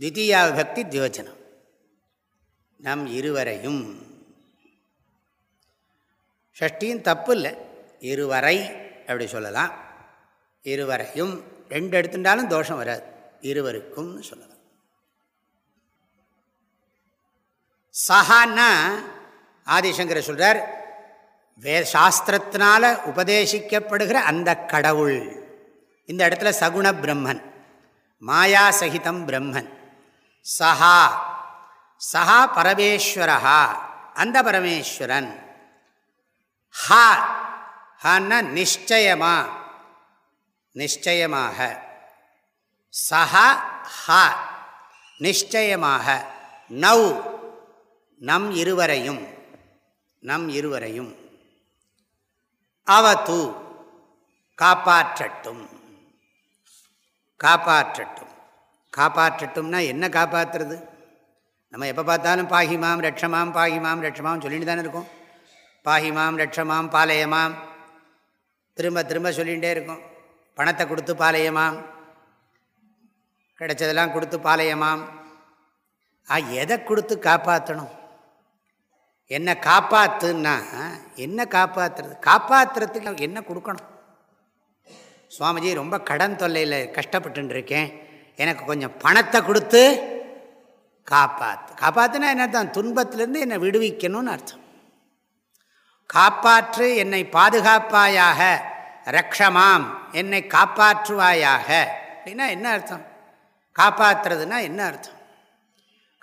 தித்தீயா விபக்தி திவச்சனம் நம் இருவரையும்। ஷஷ்டியும் தப்பு இல்லை. இருவரை அப்படி சொல்லலாம். இருவரையும் ரெண்டு எடுத்துட்டாலும் தோஷம் வராது. இருவருக்கும்னு சொல்லலாம். சஹான்னா ஆதிசங்கர சொல்கிறார் வே சாஸ்திரத்தினால் உபதேசிக்கப்படுகிற அந்த கடவுள் இந்த இடத்துல சகுண பிரம்மன் மாயா சகிதம் பிரம்மன். சஹா சஹா பரமேஸ்வரஹா அந்த பரமேஸ்வரன். ஹா ஹான்னா நிச்சயமா நிச்சயமாக. சஹா ஹா நிச்சயமாக. நவ் நம் இருவரையும். நம் இருவரையும். அவத்து காப்பாற்றட்டும். காப்பாற்றட்டும். காப்பாற்றட்டும்னா என்ன காப்பாற்றுறது நம்ம எப்போ பார்த்தாலும் பாகிமாம் ரட்சமாம் பாகிமாம் ரட்சமாம் சொல்லிட்டு தானே இருக்கோம். பாகிமாம் ரட்சமாம் பாளையமாம் திரும்ப திரும்ப சொல்லிகிட்டே இருக்கும். பணத்தை கொடுத்து பாளையமாம் கிடைச்சதெல்லாம் கொடுத்து பாளையமாம் ஆ எதை கொடுத்து காப்பாற்றணும் என்னை காப்பாற்றுன்னா என்ன காப்பாற்றுறது காப்பாற்றுறதுக்கு என்ன கொடுக்கணும்? சுவாமிஜி ரொம்ப கடன் தொல்லையில் கஷ்டப்பட்டுருக்கேன். எனக்கு கொஞ்சம் பணத்தை கொடுத்து காப்பாற்று காப்பாற்றுனா என்ன தான் துன்பத்திலேருந்து என்னை விடுவிக்கணும்னு அர்த்தம். காப்பாற்று என்னை பாதுகாப்பாயாக ரக்ஷமாம். என்னை காப்பாற்றுவாயாக. அப்படின்னா என்ன அர்த்தம்? காப்பாற்றுறதுன்னா என்ன அர்த்தம்?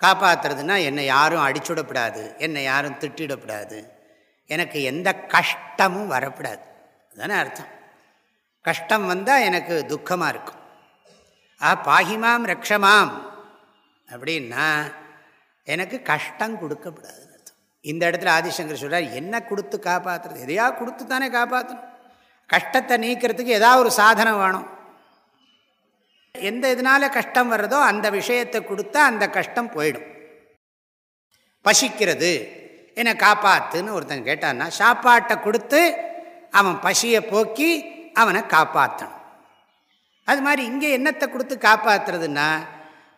காப்பாற்றுறதுன்னா என்னை யாரும் அடிச்சுடப்படாது என்னை யாரும் திட்டிடப்படாது. எனக்கு எந்த கஷ்டமும் வரப்படாது. அதுதானே அர்த்தம். கஷ்டம் வந்தால் எனக்கு துக்கமாக இருக்கும். ஆ பாகிமாம் ரக்ஷமாம் அப்படின்னா எனக்கு கஷ்டம் கொடுக்கப்படாது அர்த்தம். இந்த இடத்துல ஆதிசங்கர் சொல்கிறார் என்ன கொடுத்து காப்பாற்றுறது எதையா கொடுத்து தானே காப்பாற்றணும் கஷ்டத்தை நீக்கிறதுக்கு ஏதாவது ஒரு சாதனம் வேணும். எந்த இதனால் கஷ்டம் வர்றதோ அந்த விஷயத்தை கொடுத்தா அந்த கஷ்டம் போயிடும். பசிக்கிறது. என்னை காப்பாற்றுன்னு ஒருத்தன் கேட்டான்னா சாப்பாட்டை கொடுத்து அவன் பசியை போக்கி அவனை காப்பாற்றணும் அது மாதிரி இங்கே என்னத்தை கொடுத்து காப்பாற்றுறதுன்னா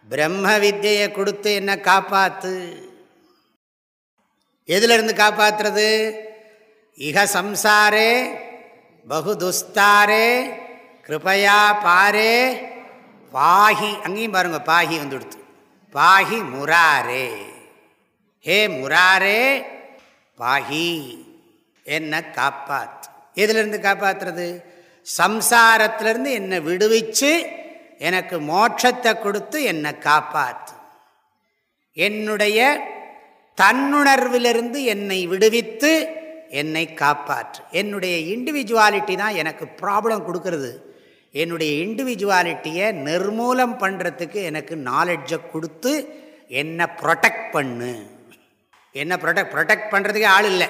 பிரம்ம வித்தியை கொடுத்து என்ன காப்பாற்று எதுலேருந்து காப்பாற்றுறது இக சம்சாரே பகுதுஸ்தாரே கிருபையா பாரே பாகி அங்கேயும் பாருங்க பாஹி வந்து கொடுத்து. பாஹி முராரே. ஹே முராரே பாகி என்ன காப்பாத். எதுலேருந்து காப்பாற்றுறது சம்சாரத்திலிருந்து என்னை விடுவிச்சு எனக்கு மோட்சத்தை கொடுத்து என்னை காப்பாற்று என்னுடைய தன்னுணர்விலிருந்து என்னை விடுவித்து என்னை காப்பாற்று. என்னுடைய இண்டிவிஜுவாலிட்டி தான் எனக்கு ப்ராப்ளம் கொடுக்கறது. என்னுடைய இண்டிவிஜுவாலிட்டியை நிர்மூலம் பண்ணுறதுக்கு எனக்கு நாலெட்ஜை கொடுத்து என்னை ப்ரொடெக்ட் பண்ணு. என்ன ப்ரொடெக்ட் ப்ரொடெக்ட் பண்ணுறதுக்கே ஆள் இல்லை.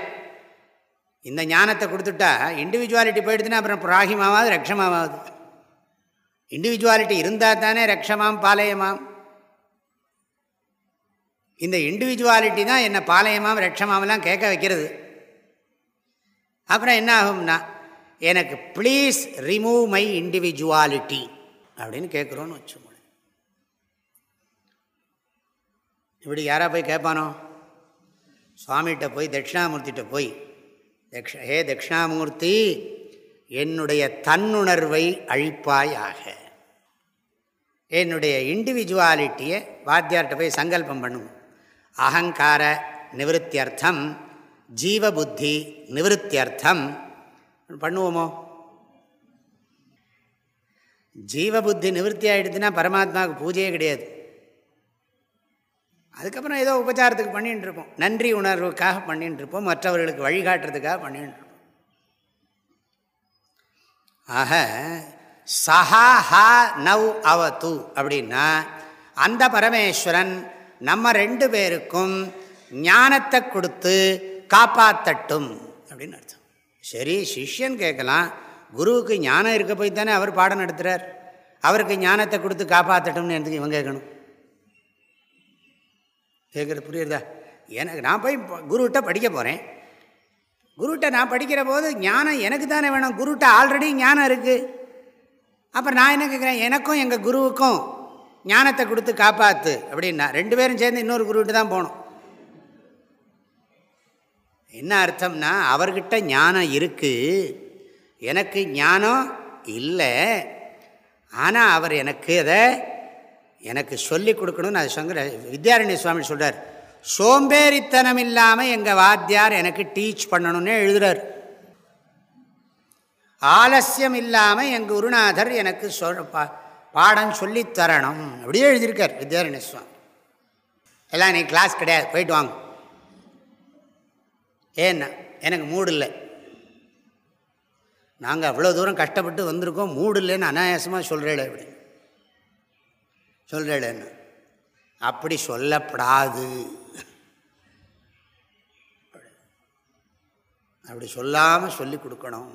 இந்த ஞானத்தை கொடுத்துட்டா இண்டிவிஜுவாலிட்டி போயிடுதுன்னா அப்புறம் ராகிமாவாது ரக்ஷமாவாது இண்டிவிஜுவாலிட்டி இருந்தால் தானே ரக்ஷமாம் பாளையமாம். இந்த இண்டிவிஜுவாலிட்டி தான் என்னை பாளையமாம் ரட்சமாமெல்லாம் கேட்க வைக்கிறது. அப்புறம் என்ன ஆகும்னா எனக்கு ப்ளீஸ் ரிமூவ் மை இண்டிவிஜுவாலிட்டி அப்படின்னு கேட்குறோன்னு வச்சுக்கோங்க. இப்படி யாராக போய் கேட்பானோ சுவாமிகிட்ட போய் தட்சிணாமூர்த்திகிட்ட போய் தக்ஷ ஹே தட்சிணாமூர்த்தி என்னுடைய தன்னுணர்வை அழிப்பாயாக. என்னுடைய இண்டிவிஜுவாலிட்டியை வாத்தியார்கிட்ட போய் சங்கல்பம் பண்ணுவோம் அகங்கார நிவத்தியர்த்தம் ஜீவபுத்தி நிவத்தியர்த்தம் பண்ணுவோமோ? ஜீவபுத்தி நிவர்த்தி ஆகிடுதுன்னா பரமாத்மாவுக்கு பூஜையே கிடையாது. அதுக்கப்புறம் ஏதோ உபச்சாரத்துக்கு பண்ணிகிட்டு இருப்போம். நன்றி உணர்வுக்காக பண்ணிகிட்டு இருப்போம். மற்றவர்களுக்கு வழிகாட்டுறதுக்காக பண்ணிகிட்டு இருப்போம். ஆக சஹா ஹா நவ் அவத்து அப்படின்னா அந்த பரமேஸ்வரன் நம்ம ரெண்டு பேருக்கும் ஞானத்தை கொடுத்து காப்பாத்தட்டும் அப்படின்னு அர்த்தம். சரி சிஷ்யன் கேட்கலாம். குருவுக்கு ஞானம் இருக்க போய் தானே அவர் பாடம் நடத்துகிறார் அவருக்கு ஞானத்தை கொடுத்து காப்பாற்றட்டும்னு எனக்கு இவன் கேட்கணும்? கேட்குறது புரியுறதா எனக்கு நான் போய் குருவிட்ட படிக்க போகிறேன் குருகிட்ட நான் படிக்கிற போது ஞானம் எனக்கு தானே வேணும். குருவிட்ட ஆல்ரெடி ஞானம் இருக்குது அப்புறம் நான் என்ன கேட்குறேன்? எனக்கும் எங்கள் குருவுக்கும் ஞானத்தை கொடுத்து காப்பாற்று அப்படின்னா ரெண்டு பேரும் சேர்ந்து இன்னொரு குருவிட்டு தான் போகணும். என்ன அர்த்தம்னா அவர்கிட்ட ஞானம் இருக்குது எனக்கு ஞானம் இல்லை. ஆனால் அவர் எனக்கு அதை எனக்கு சொல்லி கொடுக்கணும்னு அது சங்கர வித்யாரண்ய சுவாமி சொல்கிறார் சோம்பேறித்தனம் இல்லாமல் எங்கள் வாத்தியார் எனக்கு டீச் பண்ணணும்னு எழுதுகிறார் ஆலசியம் இல்லாமல் எங்கள் குருநாதர் எனக்கு சொல் பாடம் சொல்லித்தரணும் அப்படியே எழுதியிருக்கார் வித்யாரண்ய சுவாமி. எல்லாம் நீ கிளாஸ் கிடையாது. போயிட்டு வாங்க. ஏன்னா எனக்கு மூடு இல்லை நாங்கள் அவ்வளோ தூரம் கஷ்டப்பட்டு வந்திருக்கோம் மூடு இல்லைன்னு அனாயாசமாக சொல்கிறேன் அப்படி சொல்கிறேளேன்னு அப்படி சொல்லப்படாது. அப்படி சொல்லாமல் சொல்லி கொடுக்கணும்.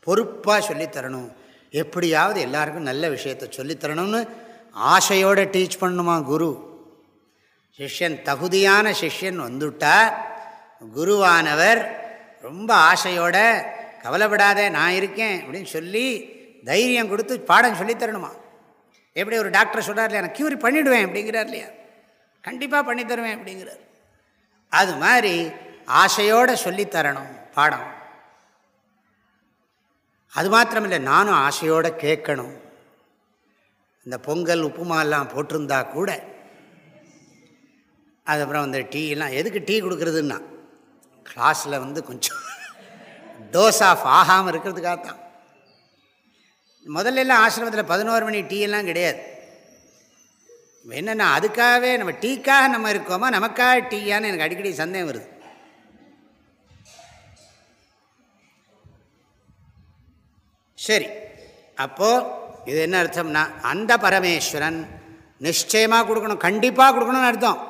பொறுப்பாக சொல்லித்தரணும் எப்படியாவது எல்லாருக்கும் நல்ல விஷயத்தை சொல்லித்தரணும்னு ஆசையோடு டீச் பண்ணணுமா குரு? சிஷ்யன் தகுதியான சிஷ்யன் வந்துவிட்டால் குருவானவர் ரொம்ப ஆசையோட கவலைப்படாத நான் இருக்கேன் அப்படின்னு சொல்லி தைரியம் கொடுத்து பாடம் சொல்லித்தரணுமா எப்படி ஒரு டாக்டர் சொல்கிறார் இல்லையா நான் க்யூரி பண்ணிவிடுவேன் அப்படிங்கிறார் இல்லையா? கண்டிப்பாக பண்ணித்தருவேன் அப்படிங்கிறார். அது மாதிரி ஆசையோடு சொல்லித்தரணும் பாடம். அது மாத்திரமில்லை நானும் ஆசையோடு கேட்கணும். இந்த பொங்கல் உப்புமாலாம் போட்டிருந்தா கூட அதுக்கப்புறம் அந்த டீலாம் எதுக்கு டீ கொடுக்குறதுன்னா? கிளாஸில் வந்து கொஞ்சம் டோஸ் ஆஃப் ஆகாமல் இருக்கிறதுக்காக தான் முதல்ல எல்லாம் ஆசிரமத்தில் பதினோரு மணி டீயெல்லாம் கிடையாது. என்னென்னா அதுக்காகவே நம்ம டீக்காக நம்ம இருக்கோமா நமக்காக டீயான்னு எனக்கு அடிக்கடி சந்தேகம் வருது. சரி அப்போது இது என்ன அர்த்தம்னா அந்த பரமேஸ்வரன் நிச்சயமாக கொடுக்கணும் கண்டிப்பாக கொடுக்கணும்னு அர்த்தம்.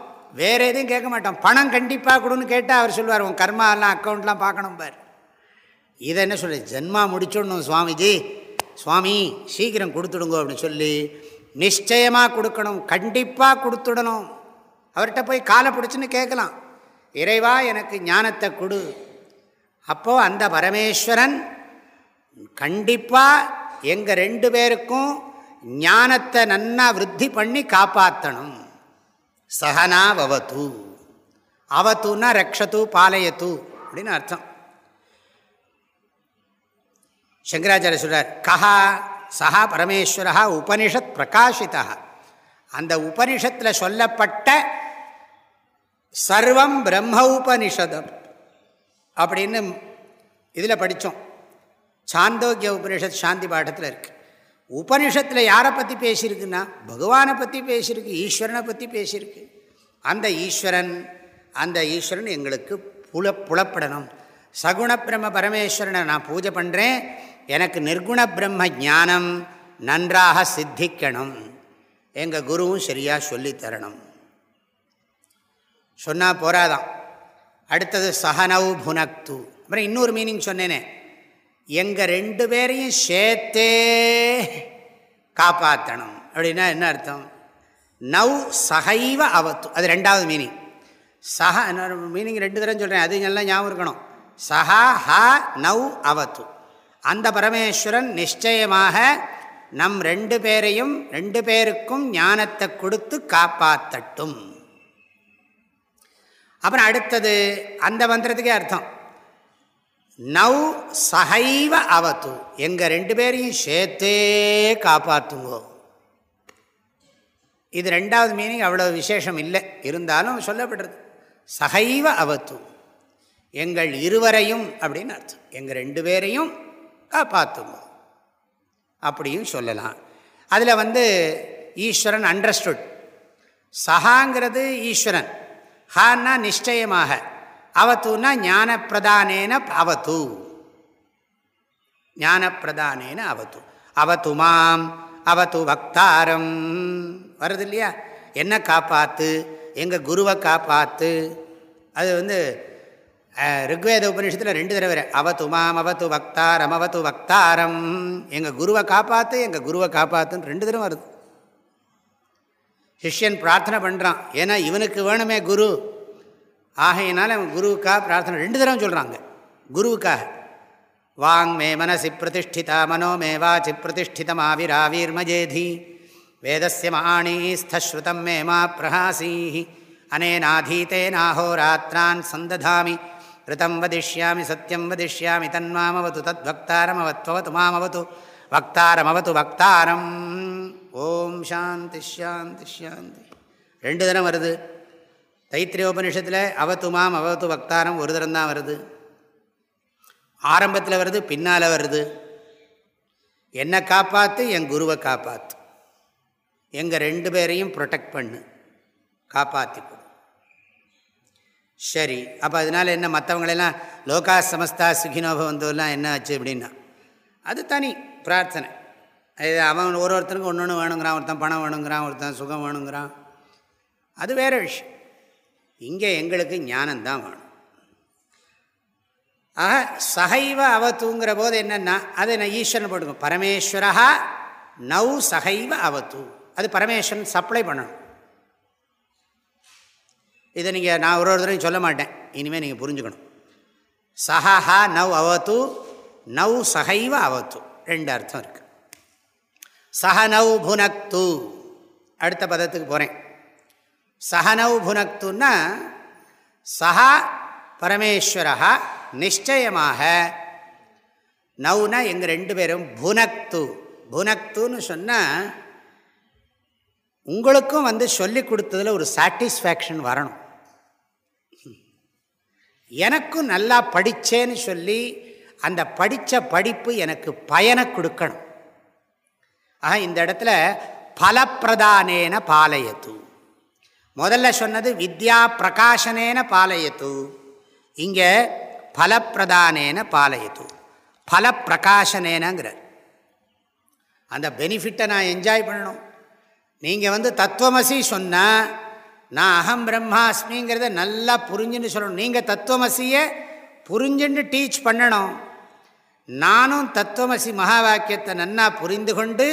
வேறு எதையும் கேட்க மாட்டோம் பணம் கண்டிப்பாக கொடுன்னு கேட்டால் அவர் சொல்லுவார் உன் கர்மா எல்லாம் அக்கௌண்ட்லாம் பார்க்கணும் பார். இதை என்ன சொல்லு ஜென்மா முடிச்சுடணும் சுவாமிஜி. சுவாமி சீக்கிரம் கொடுத்துடுங்கோ அப்படின்னு சொல்லி நிச்சயமாக கொடுக்கணும். கண்டிப்பாக கொடுத்துடணும். அவர்கிட்ட போய் காலை பிடிச்சின்னு கேட்கலாம். இறைவா எனக்கு ஞானத்தை கொடு. அப்போது அந்த பரமேஸ்வரன் கண்டிப்பாக எங்கள் ரெண்டு பேருக்கும் ஞானத்தை நன்னா விருத்தி பண்ணி காப்பாற்றணும் சகனா வவத்து. அவத்துன்னா ரக்ஷத்து பாலயத்து அப்படின்னு அர்த்தம். சங்கராச்சாரிய சொல்கிறார் கஹா சஹா பரமேஸ்வரா உபனிஷத் பிரகாஷிதா அந்த உபனிஷத்தில் சொல்லப்பட்ட சர்வம் பிரம்ம உபனிஷதம் அப்படின்னு இதில் படித்தோம் சாந்தோக்கிய உபனிஷத் சாந்தி பாடத்தில் இருக்குது உபனிஷத்தில் யாரை பற்றி பேசியிருக்குன்னா பகவானை பற்றி பேசியிருக்கு ஈஸ்வரனை பற்றி பேசியிருக்கு. அந்த ஈஸ்வரன் அந்த ஈஸ்வரன் எங்களுக்கு புல புலப்படணும். சகுண பிரம்ம பரமேஸ்வரனை நான் பூஜை பண்ணுறேன் எனக்கு நிர்குண பிரம்ம ஞானம் நன்றாக சித்திக்கணும். எங்கள் குருவும் சரியாக சொல்லித்தரணும் சொன்னால் போராதான் அடுத்தது சஹனவு புனக்து. அப்புறம் இன்னொரு மீனிங் சொன்னேனே. எங்கள் ரெண்டு பேரையும் சேர்த்தே காப்பாற்றணும் அப்படின்னா என்ன அர்த்தம்? நவ் சகைவ அவத்து. அது ரெண்டாவது மீனிங் சஹ மீனிங் ரெண்டு தரம் சொல்கிறேன் அது எல்லாம் ஞாபகம் இருக்கணும். சஹா ஹ நவ் அவத்து. அந்த பரமேஸ்வரன் நிச்சயமாக நம் ரெண்டு பேரையும் ரெண்டு பேருக்கும் ஞானத்தை கொடுத்து காப்பாற்றட்டும் அப்புறம் அடுத்தது அந்த மந்திரத்துக்கே அர்த்தம். நவ் சகைவ அவத்து. எங்கள் ரெண்டு பேரையும் சேர்த்தே காப்பாற்றுங்கோ இது ரெண்டாவது மீனிங் அவ்வளோ விசேஷம் இல்லை. இருந்தாலும் சொல்லப்படுறது. சகைவ அவத்து. எங்கள் இருவரையும் அப்படின்னு அர்த்தம். எங்கள் ரெண்டு பேரையும் காப்பாற்றுங்க அப்படியும் சொல்லலாம். அதில் வந்து ஈஸ்வரன் அண்டர்ஸ்டுட் சஹாங்கிறது ஈஸ்வரன். ஹான்னா நிச்சயமாக. அவத்துனா ஞான பிரதானேன அவத்து. ஞான பிரதானேன அவத்து. அவத்து மாம் அவத்து வக்தாரம். வருது இல்லையா என்ன காப்பாற்று எங்கள் குருவை காப்பாற்று அது வந்து ரிக்வேத உபநிஷத்தில் ரெண்டு தடவை அவத்து மாம் அவத்து பக்தாரம் அவத்து பக்தாரம் எங்கள் குருவை காப்பாற்று எங்கள் குருவை காப்பாற்றுன்னு ரெண்டு தடவை வருது. சிஷ்யன் பிரார்த்தனை பண்ணுறான் ஏன்னா இவனுக்கு வேணுமே குரு. ஆகையினால அவன் குருவுக்காக பிரார்த்தனை ரெண்டு தடவை சொல்கிறாங்க குருவுக்காக. வாங் மே மனசி பிரதிஷ்டிதா மனோ மே வாச்சி பிரதிஷ்டிதம் ஆவிராவீர்மஜேதி வேதஸ்ய மாணீஸ்தஸ்ருதம் மே மா பிரஹாசீஹி. அனேனாதீத்தேனாஹோராத்ரான் சந்ததாமி. ரிதம் வதிஷ்யாமி சத்தியம் வதிஷ்யாமி தன்மாமவது தத்வக்தாரமவத்வவது மாமவது வக்தாரமவது வக்தாரம் ஓம் சாந்தி ஷாந்தி ஷாந்தி ரெண்டு தினம் வருது தைத்திரியோபனிஷத்தில் அவத்து மாம் அவத்து வக்தாரம் ஒரு தரம் தான் வருது. ஆரம்பத்தில் வருது பின்னால் வருது. என்னை காப்பாற்று என் குருவை காப்பாற்று எங்கள் ரெண்டு பேரையும் ப்ரொடெக்ட் பண்ணு. காப்பாற்றி சரி அப்போ அதனால் என்ன மற்றவங்களெல்லாம் லோகா சமஸ்தா சுகினோபவந்தோலாம் என்ன ஆச்சு அப்படின்னா அது தனி பிரார்த்தனை. இது அவன் ஒரு ஒருத்தனுக்கு ஒன்று ஒன்று வேணுங்கிறான் ஒருத்தன் பணம் வேணுங்கிறான் ஒருத்தன் சுகம் வேணுங்கிறான். அது வேறு விஷயம். இங்கே எங்களுக்கு ஞானந்தான் வேணும். ஆக சகைவ அவத்துங்கிற போது என்னென்னா அதை நான் ஈஸ்வரன் போட்டுக்கோ. பரமேஸ்வரா நவ் சகைவ அவத்து அது பரமேஸ்வரன் சப்ளை பண்ணணும். இதை நீங்கள் நான் ஒரு ஒரு சொல்ல மாட்டேன். இனிமேல் நீங்கள் புரிஞ்சுக்கணும். சஹஹா நவ் அவத்து நவ் சகைவ அவத்து ரெண்டு அர்த்தம் இருக்குது சஹனவ் புனக்து. அடுத்த பதத்துக்கு போகிறேன் சஹனவ் புனக்துன்னா சஹா பரமேஸ்வரா நிச்சயமாக. நவுனா எங்கள் ரெண்டு பேரும் புனக்து. புனக்துன்னு சொன்னால் உங்களுக்கும் வந்து சொல்லி கொடுத்ததில் ஒரு சாட்டிஸ்ஃபேக்ஷன் வரணும். எனக்கும் நல்லா படித்தேன்னு சொல்லி அந்த படித்த படிப்பு எனக்கு பயனை கொடுக்கணும். ஆக இந்த இடத்துல பலப்பிரதானேன பாலயத்து முதல்ல சொன்னது வித்யா பிரகாசனேன பாலயத்து. இங்கே பலப்பிரதானேன பாலயத்து. பல பிரகாசனேனங்கிற அந்த பெனிஃபிட்டை நான் என்ஜாய் பண்ணணும். நீங்கள் வந்து தத்துவமசி சொன்னால் நான் அகம் பிரம்மாஸ்மிங்கிறத நல்லா புரிஞ்சுன்னு சொல்லணும். நீங்கள் தத்துவமசியை புரிஞ்சுன்னு டீச் பண்ணணும். நானும் தத்துவமசி மகா வாக்கியத்தை நன்னா புரிந்து கொண்டு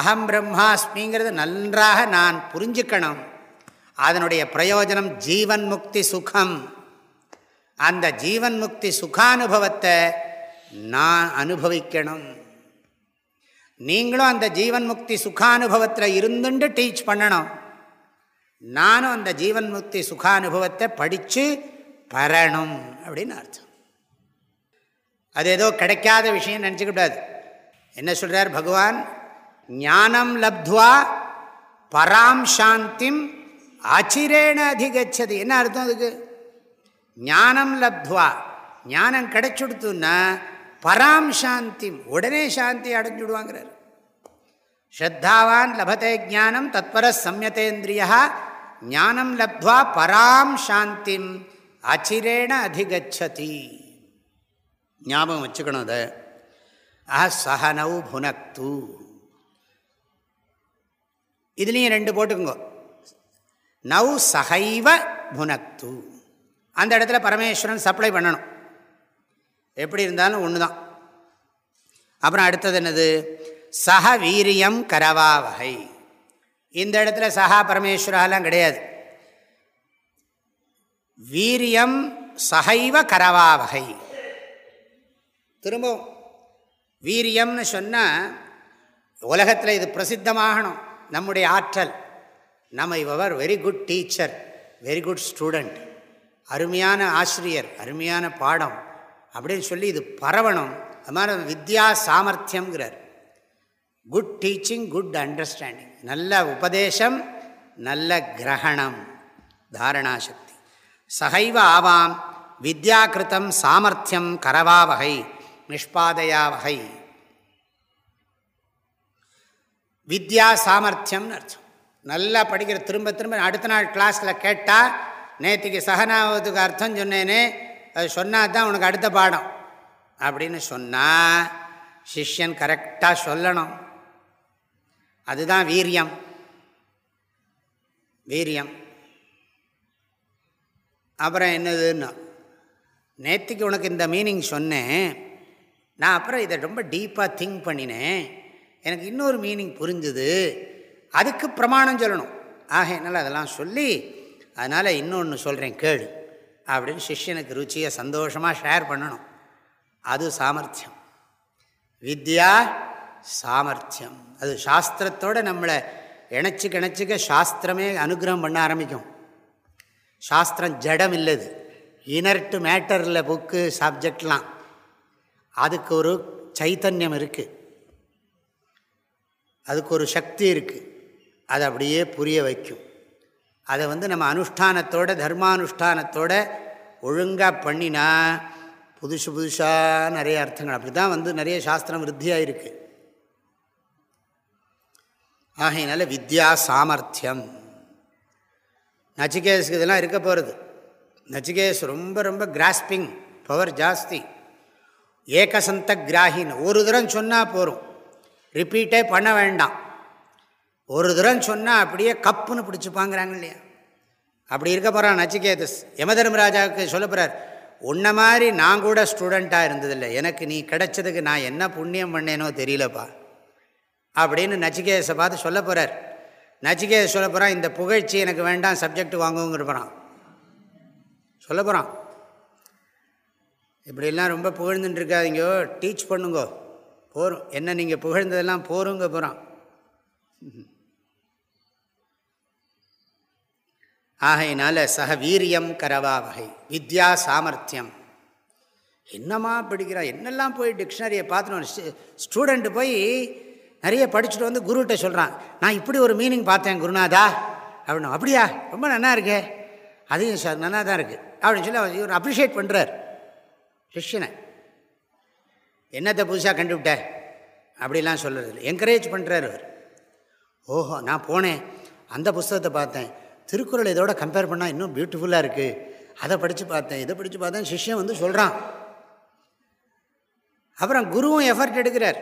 அகம் பிரம்மாஸ்மிங்கிறத நன்றாக நான் புரிஞ்சுக்கணும். அதனுடைய பிரயோஜனம் ஜீவன் முக்தி சுகம். அந்த ஜீவன் முக்தி சுகானுபவத்தை நான் அனுபவிக்கணும். நீங்களும் அந்த ஜீவன் முக்தி சுகானுபவத்தில் இருந்துட்டு டீச் பண்ணணும். நானும் அந்த ஜீவன் முக்தி சுகானுபவத்தை படித்து பரணும் அப்படின்னு அர்த்தம். அது ஏதோ கிடைக்காத விஷயம் நினச்சிக்கூடாது என்ன சொல்கிறார் பகவான்? ஞானம் லப்துவா பராம் சாந்திம் ஆச்சிரேன அதிகச்சது. என்ன அர்த்தம் அதுக்கு? ஞானம் லப்துவா. ஞானம் கிடைச்சுடுத்துன்னா பராம் சாந்தி உடனே சாந்தி அடைஞ்சுடுவாங்கிறார். ஸ்ரத்தாவான் லபத்தை ஜானம் தத்பர சம்யதேந்திரியா ஞானம் லப்துவா பராம் சாந்திம் அச்சிரேண அதிகச்சதி. ஞாபகம் வச்சுக்கணும் அதை அஹ சஹனவு புனக்து. இதுலேயும் ரெண்டு போட்டுக்கோங்க. நவ் சகைவ புனக்து. அந்த இடத்துல பரமேஸ்வரன் சப்ளை பண்ணணும். எப்படி இருந்தாலும் ஒன்று தான் அப்புறம் அடுத்தது என்னது? சக வீரியம் கரவா வகை. இந்த இடத்துல சகா பரமேஸ்வராலாம் கிடையாது. வீரியம் சகைவ கரவா வகை. திரும்பவும் வீரியம்னு சொன்னால் உலகத்தில் இது பிரசித்தமாகணும். நம்முடைய ஆற்றல். நம்ம இவர் very good teacher very good student அருமையான ஆசிரியர் அருமையான பாடம் அப்படின்னு சொல்லி இது பரவணும். அது மாதிரி வித்யா சாமர்த்தியங்கிறார் குட் டீச்சிங் குட் அண்டர்ஸ்டாண்டிங் நல்ல உபதேசம் நல்ல கிரகணம் தாரணாசக்தி. சகைவ ஆவாம் வித்யாக்கிருத்தம் சாமர்த்தியம் கரவாவகை நிஷ்பாதையா வகை. வித்யா சாமர்த்தியம்னு அர்த்தம். நல்லா படிக்கிற திரும்ப திரும்ப அடுத்த நாள் கிளாஸில் கேட்டால் நேற்றுக்கு சகனாவதுக்கு அர்த்தம் சொன்னேனே அது சொன்னால் தான் உனக்கு அடுத்த பாடம். அப்படின்னு சொன்னால் சிஷ்யன் கரெக்டாக சொல்லணும். அதுதான் வீரியம். வீரியம். அப்புறம் என்னதுன்னு நேற்றுக்கு உனக்கு இந்த மீனிங் சொன்னேன். நான் அப்புறம் இதை ரொம்ப டீப்பாக திங்க் பண்ணினேன். எனக்கு இன்னொரு மீனிங் புரிஞ்சுது. அதுக்கு பிரமாணம் சொல்லணும். ஆக என்னால் அதெல்லாம் சொல்லி அதனால் இன்னொன்று சொல்கிறேன் கேடு அப்படின்னு சிஷ்யனுக்கு ருச்சியை சந்தோஷமாக ஷேர் பண்ணணும். அது சாமர்த்தியம். வித்யா சாமர்த்தியம். அது சாஸ்திரத்தோடு நம்மளை இணைச்சி கிணச்சிக்க சாஸ்திரமே அனுகிரகம் பண்ண ஆரம்பிக்கும். சாஸ்திரம் ஜடம் இல்லது. இனர்ட்டு மேட்டரில் புக்கு சப்ஜெக்ட்லாம் அதுக்கு ஒரு சைத்தன்யம் இருக்குது அதுக்கு ஒரு சக்தி இருக்குது அதை அப்படியே புரிய வைக்கும். அதை வந்து நம்ம அனுஷ்டானத்தோட தர்மானுஷ்டானத்தோட ஒழுங்காக பண்ணினா புதுசு புதுசாக நிறைய அர்த்தங்கள். அப்படி தான் வந்து நிறைய சாஸ்திரம் விருத்தியாக இருக்குது ஆகையினால வித்யா சாமர்த்தியம். நச்சிகேஸுக்கு இதெல்லாம் இருக்க போகிறது நச்சிகேஸ் ரொம்ப ரொம்ப கிராஸ்பிங் பவர் ஜாஸ்தி. ஏகசந்த கிராகின்னு ஒரு தரம் சொன்னால் போகும் ரிப்பீட்டே பண்ண வேண்டாம். ஒரு தூரம் சொன்னால் அப்படியே கப்புன்னு பிடிச்சிப்பாங்கிறாங்க இல்லையா? அப்படி இருக்க போகிறான் நச்சிகேதஸ். யமதர்மராஜாவுக்கு சொல்ல போகிறார் உன்ன மாதிரி நான் கூட ஸ்டூடெண்ட்டாக இருந்ததில்லை. எனக்கு நீ கிடைச்சதுக்கு நான் என்ன புண்ணியம் பண்ணேனோ தெரியலப்பா. அப்படின்னு நச்சிகேதஸை பார்த்து சொல்ல போகிறார் நச்சிகேதஸ் சொல்ல போகிறான் இந்த புகழ்ச்சி எனக்கு வேண்டாம் சப்ஜெக்ட் வாங்குவோங்கிற போகிறான் சொல்ல போகிறான் இப்படிலாம் ரொம்ப புகழ்ந்துட்டு இருக்காதிங்கோ டீச் பண்ணுங்கோ. போரும் என்ன நீங்கள் புகழ்ந்ததெல்லாம் போருங்க போகிறான் ஆகையினால சக வீரியம் கரவா வகை வித்யா சாமர்த்தியம். என்னம்மா படிக்கிறா? என்னெல்லாம் போய் டிக்ஷனரியை பார்த்துட்டு ஸ்டூடெண்ட்டு போய் நிறைய படிச்சுட்டு வந்து குருகிட்ட சொல்கிறான் நான் இப்படி ஒரு மீனிங் பார்த்தேன் குருநாதா. அப்படின்னு அப்படியா? ரொம்ப நல்லா இருக்கே. அதையும் சார் நல்லா தான் இருக்குது அப்படின்னு சொல்லி இவர் அப்ரிஷியேட் பண்ணுறார் சிஷ்யனை என்னத்தை புதுசாக கண்டுவிட்ட அப்படிலாம் சொல்கிறது இல்லை என்கரேஜ் பண்ணுறார் அவர். ஓஹோ நான் போனேன். அந்த புஸ்தகத்தை பார்த்தேன். திருக்குறள் இதோட கம்பேர் பண்ணால் இன்னும் பியூட்டிஃபுல்லாக இருக்குது அதை படித்து பார்த்தேன் இதை படித்து பார்த்தேன். சிஷ்யம் வந்து சொல்கிறான் அப்புறம் குருவும் எஃபர்ட் எடுக்கிறார்.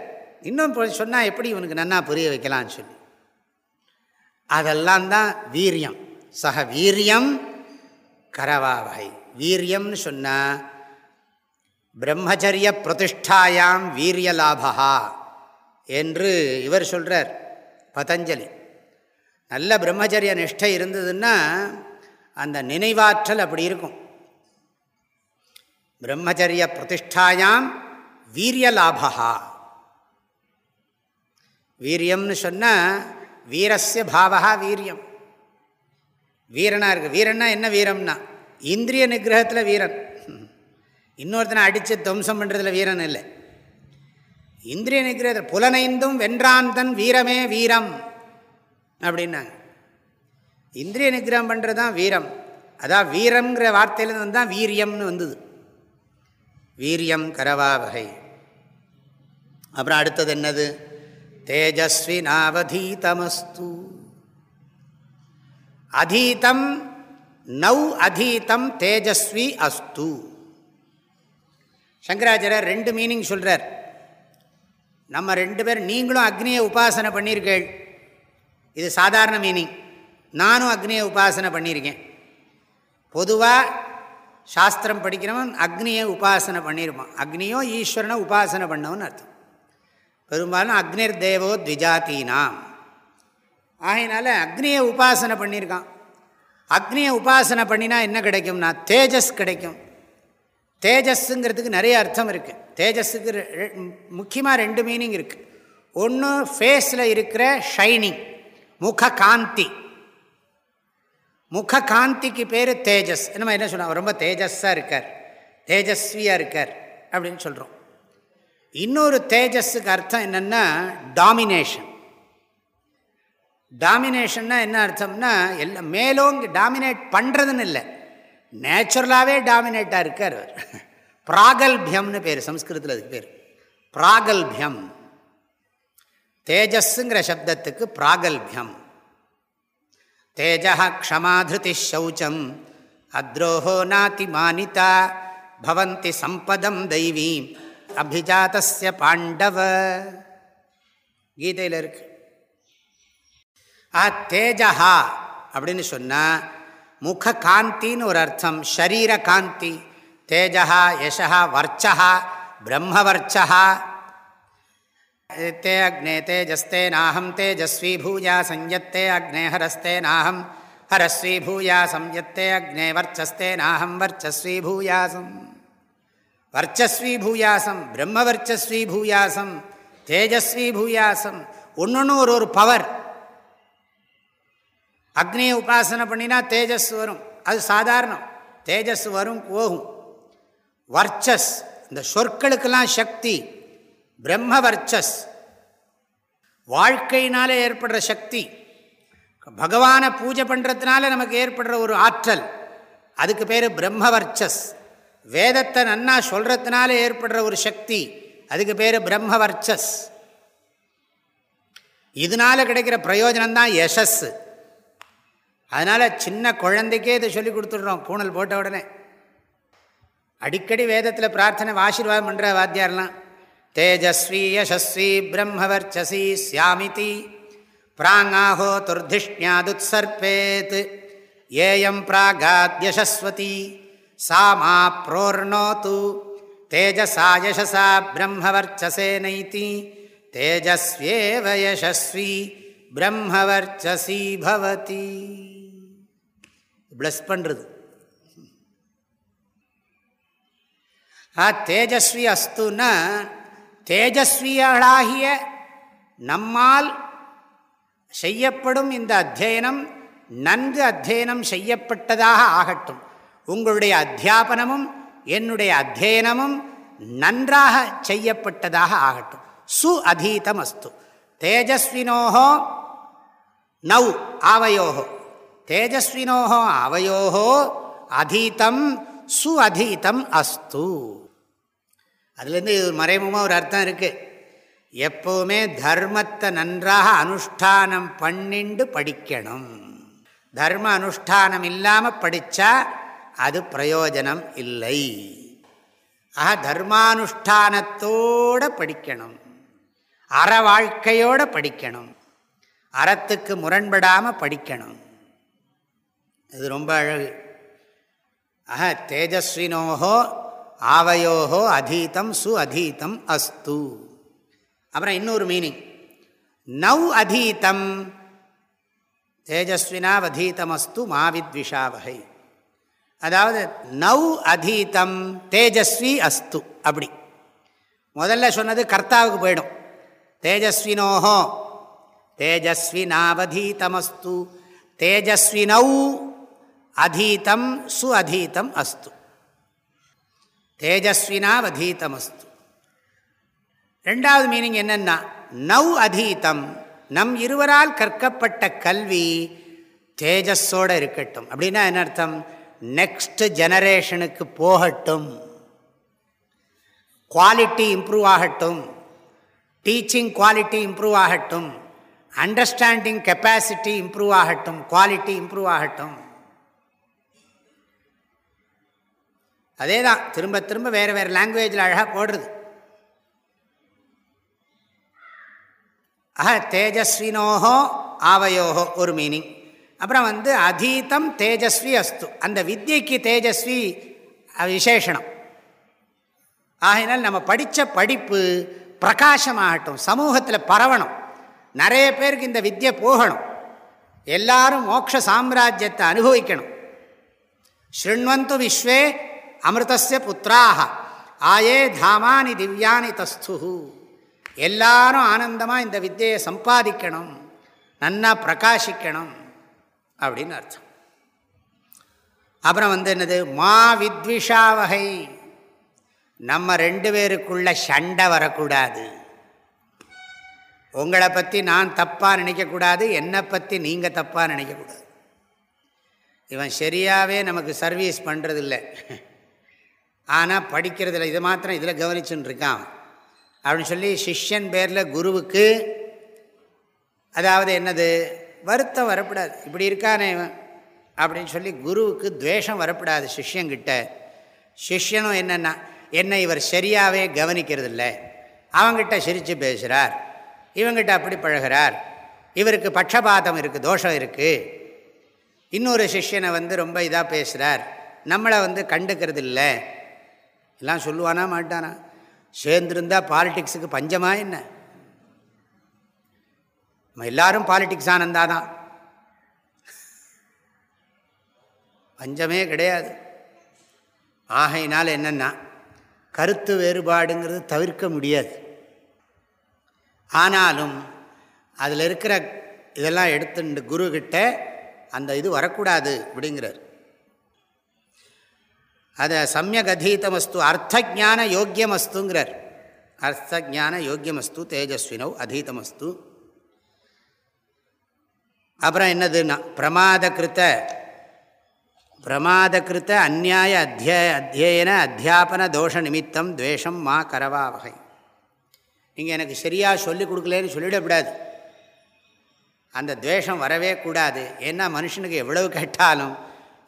இன்னும் சொன்னால் எப்படி இவனுக்கு நன்னா புரிய வைக்கலான்னு சொல்லி. அதெல்லாம் தான் வீரியம். சக வீரியம் கரவாவை வீரியம்னு சொன்னால் பிரம்மச்சரிய பிரதிஷ்டாயாம் வீரிய லாபா என்று இவர் சொல்கிறார் பதஞ்சலி. நல்ல பிரம்மச்சரிய நிஷ்டை இருந்ததுன்னா அந்த நினைவாற்றல் அப்படி இருக்கும். பிரம்மச்சரிய பிரதிஷ்டாயாம் வீரிய லாபா வீரியம்னு சொன்னால் வீரஸ்ய பாவா வீரியம். வீரனாக இருக்குது வீரன்னா என்ன வீரம்னா? இந்திரிய நிகிரகத்தில் வீரன். இன்னொருத்தனை அடித்து துவம்சம் பண்ணுறதுல வீரன் இல்லை. இந்திரிய நிகிரகத்தில் புலனைந்தும் வென்றாந்தன் வீரமே வீரம். அப்படின்னாங்க. இந்திரிய நிகிரகம் பண்ணுறது தான் வீரம். அதான் வீரம்ங்கிற வார்த்தையிலேருந்து வந்து தான் வீரியம்னு வந்தது. வீரியம் கரவா வகை. அப்புறம் அடுத்தது என்னது? தேஜஸ்வி நாவதீதமஸ்து. அதீதம் நௌ அதீதம் தேஜஸ்வி அஸ்து. சங்கராச்சாரியர் ரெண்டு மீனிங் சொல்கிறார் நம்ம ரெண்டு பேர் நீங்களும் அக்னியை உபாசனை பண்ணியிருக்கேள் இது சாதாரண மீனிங் நானும் அக்னியை உபாசனை பண்ணியிருக்கேன். பொதுவாக சாஸ்திரம் படிக்கிறவன் அக்னியை உபாசனை பண்ணியிருப்பான். அக்னியோ ஈஸ்வரனை உபாசனை பண்ணவன் அர்த்தம். பெரும்பாலும் அக்னிர் தேவோ த்விஜாத்தீனாம் ஆகையினால அக்னியை உபாசனை பண்ணியிருக்கான். அக்னியை உபாசனை பண்ணினா என்ன கிடைக்கும்னா தேஜஸ் கிடைக்கும். தேஜஸ்ஸுங்கிறதுக்கு நிறைய அர்த்தம் இருக்குது தேஜஸுக்கு முக்கியமாக ரெண்டு மீனிங் இருக்குது ஒன்று ஃபேஸில் இருக்கிற ஷைனிங் முக காந்தி முக காந்திக்கு பேர் தேஜஸ். நம்ம என்ன சொல்லுவோம் ரொம்ப தேஜஸ்ஸாக இருக்கார். தேஜஸ்வியாக இருக்கார் அப்படின்னு சொல்கிறோம் இன்னொரு தேஜஸுக்கு அர்த்தம் என்னென்னா டாமினேஷன். டாமினேஷன்னா என்ன அர்த்தம்னா எல்லாம் மேலோங்கி டாமினேட் பண்ணுறதுன்னு இல்லை. நேச்சுரலாகவே டாமினேட்டாக இருக்கார் அவர். பிராகல்பியம்னு பேர் சம்ஸ்கிருதத்தில் அதுக்கு பேர். பிராகல்பியம். தேஜஸ்ஸுங்கிற சப்தத்துக்கு பிராகல்பியம். தேஜா க்ஷமாதிருதி சௌச்சம் அத்ரோஹோ நாதி மானிதா பவந்தி சம்பதம் தெய்வீம் அபிஜாத்திய பாண்டவ. கீதையில் இருக்கு. ஆ தேஜஹா அப்படின்னு சொன்னால் முக காந்தின்னு ஒரு அர்த்தம் ஷரீர காந்தி தேஜா யசா வர்ச்சா பிரம்மவர்ச்சா தே அக்னே தேஜஸ்தே நாஹம் தேஜஸ்வி பூயா சஞ்சத்தே அக்னே ஹரஸ்தே நாஹம் ஹரஸ்வி பூயா சம்யத்தே அக்னே வர்ச்சஸ்தே நாஹம் வர்ச்சஸ்வி பூயாசம் வர்ச்சஸ்வி பூயாசம் பிரம்மவர்ச்சஸ்வி பூயாசம் தேஜஸ்வி பூயாசம் ஒன்று ஒரு ஒரு பவர் அக்னியை உபாசனை பண்ணினா தேஜஸ் வரும். அது சாதாரணம். தேஜஸ் வரும் போகும். வர்ச்சஸ் இந்த சொற்களுக்கெல்லாம் சக்தி. பிரம்மவர்ச்சஸ். வாழ்க்கையினால ஏற்படுற சக்தி. பகவானை பூஜை பண்ணுறதுனால நமக்கு ஏற்படுற ஒரு ஆற்றல். அதுக்கு பேர் பிரம்மவர்ச்சஸ். வேதத்தை நன்னா சொல்கிறதுனால ஏற்படுற ஒரு சக்தி. அதுக்கு பேர் பிரம்மவர்ச்சஸ். இதனால் கிடைக்கிற பிரயோஜனம்தான் யசஸ் அதனால் சின்ன குழந்தைக்கே இதை சொல்லி கொடுத்துட்றோம் பூணல் போட்ட உடனே. அடிக்கடி வேதத்தில் பிரார்த்தனை ஆசீர்வாதம் பண்ணுற வாத்தியாரெலாம். தேஜஸ்வி யசஸ்வி பிரம்மவர்ச்சசி சியாமிதி பிராங்காஹோ துர்திஷ்ணியாதுத்சர்பேத். ஏயம் பிராகாத்யசஸ்வதி சா மா புரோர்ணோத்து. தேஜசா யசசா பிரம்மவர்ச்சசேனைதி தேஜஸ்வேவ யசஸ்வி பிரம்மவர்ச்சசி பவதி. ப்ளஸ் பண்ணுறது ஆ தேஜஸ்வி அஸ்துன்னா தேஜஸ்வியர்களாகிய நம்மால் செய்யப்படும் இந்த அத்தியனம் நன்கு அத்தியனம் செய்யப்பட்டதாக ஆகட்டும். உங்களுடைய அத்தியாபனமும் என்னுடைய அத்தியனமும் நன்றாக செய்யப்பட்டதாக ஆகட்டும். சு அதீதம் அஸ்து தேஜஸ்வினோகோ நௌ ஆவயோகோ தேஜஸ்வினோகோ ஆவயோகோ அதீதம் சு அதீதம் அஸ்து. அதுலேருந்து இது மறைமுகமாக ஒரு அர்த்தம் இருக்குது எப்போவுமே தர்மத்தை நன்றாக அனுஷ்டானம் பண்ணிண்டு படிக்கணும். தர்ம அனுஷ்டானம் இல்லாமல் படித்தா அது பிரயோஜனம் இல்லை. ஆக தர்மானுஷ்டானத்தோடு படிக்கணும். அற வாழ்க்கையோடு படிக்கணும். அறத்துக்கு முரண்படாமல் படிக்கணும். இது ரொம்ப அழகு. ஆஹ தேஜஸ்வினோஹோ ஆவயோஹோ அதீதம் சு அதீதம் அஸ்து. அப்புறம் இன்னொரு மீனிங் நவ் அதீதம் தேஜஸ்வினாவதீதமஸ்து மாவித்விஷாவகை. அதாவது நவ் அதீதம் தேஜஸ்வி அஸ்து அப்படி. முதல்ல சொன்னது கர்த்தாவுக்கு போயிடும். தேஜஸ்வினோஹோ தேஜஸ்வினாவதீதமஸ்து தேஜஸ்வினௌ அதீதம் சு அதீதம் அஸ்து. தேஜஸ்வினாவதீதமஸ்து. ரெண்டாவது மீனிங் என்னென்னா நவ் அதீதம் நம் இருவரால் கற்கப்பட்ட கல்வி தேஜஸோடு இருக்கட்டும். அப்படின்னா என்ன அர்த்தம்? நெக்ஸ்ட் ஜெனரேஷனுக்கு போகட்டும். குவாலிட்டி இம்ப்ரூவ் ஆகட்டும். டீச்சிங் குவாலிட்டி இம்ப்ரூவ் ஆகட்டும். அண்டர்ஸ்டாண்டிங் கெப்பாசிட்டி இம்ப்ரூவ் ஆகட்டும். குவாலிட்டி இம்ப்ரூவ் ஆகட்டும். அதே தான் திரும்ப திரும்ப வேறு வேறு லாங்குவேஜில் அழகாக போடுறது. ஆஹ தேஜஸ்வினோஹோ ஆவையோஹோ ஒரு மீனிங் அப்புறம் வந்து அதீதம் தேஜஸ்வி அஸ்து. அந்த வித்யைக்கு தேஜஸ்வி விசேஷனம். ஆகையினால் நம்ம படித்த படிப்பு பிரகாசமாகட்டும் சமூகத்தில் பரவணும். நிறைய பேருக்கு இந்த வித்தியை போகணும். எல்லாரும் மோட்ச சாம்ராஜ்யத்தை அனுபவிக்கணும். ஸ்ருண்வந்து விஸ்வே அமிர்தஸ்ய புத்திராக ஆயே தாமானி திவ்யானி தஸ்து எல்லாரும் ஆனந்தமாக இந்த வித்தியை சம்பாதிக்கணும். நன்னா பிரகாசிக்கணும். அப்படின்னு அர்த்தம். அப்புறம் வந்து என்னது? மா வித்விஷா வகை. நம்ம ரெண்டு பேருக்குள்ள சண்டை வரக்கூடாது. உங்களை பற்றி நான் தப்பாக நினைக்கக்கூடாது என்னை பற்றி நீங்கள் தப்பாக நினைக்கக்கூடாது. இவன் சரியாகவே நமக்கு சர்வீஸ் பண்ணுறதில்ல ஆனால் படிக்கிறதில்ல இதை மாத்திரம் இதில் கவனிச்சுன்னு இருக்கான் அப்படின்னு சொல்லி சிஷ்யன் பேரில் குருவுக்கு அதாவது என்னது? வருத்தம் வரப்படாது. இப்படி இருக்கானே இவன். அப்படின்னு சொல்லி குருவுக்கு துவேஷம் வரப்படாது சிஷ்யங்கிட்ட சிஷ்யனும் என்னென்னா என்னை இவர் சரியாகவே கவனிக்கிறதில்ல. அவங்கிட்ட சிரித்து பேசுகிறார் இவங்கிட்ட அப்படி பழகிறார். இவருக்கு பட்சபாதம் இருக்குது தோஷம் இருக்குது இன்னொரு சிஷ்யனை வந்து ரொம்ப இதாக பேசுகிறார் நம்மளை வந்து கண்டுக்கிறது இல்லை எல்லாம் சொல்லுவானா மாட்டானா? சேர்ந்துருந்தா பாலிட்டிக்ஸுக்கு பஞ்சமா என்ன? நம்ம எல்லாரும் பாலிட்டிக்ஸ் ஆனந்தா தான் பஞ்சமே கிடையாது. ஆகையினால் என்னென்னா கருத்து வேறுபாடுங்கிறது தவிர்க்க முடியாது. ஆனாலும் அதில் இருக்கிற இதெல்லாம் எடுத்துட்டு குருக்கிட்ட அந்த இது வரக்கூடாது அப்படிங்கிறார். அதை சமயக் அதீதமஸ்து அர்த்த ஜான யோக்கியமஸ்துங்கிறார். அர்த்த ஜான யோக்கியமஸ்து தேஜஸ்வினோ அதீதமஸ்து. அப்புறம் என்னதுன்னா பிரமாதகிருத்த பிரமாதகிருத்த அந்நாய அத்தியாய அத்தியன அத்தியாபன தோஷ நிமித்தம் துவேஷம் மா கரவா வகை. நீங்கள் எனக்கு சரியாக சொல்லிக் கொடுக்கலன்னு சொல்லிடக்கூடாது. அந்த துவேஷம் வரவே கூடாது. ஏன்னா மனுஷனுக்கு எவ்வளவு கேட்டாலும்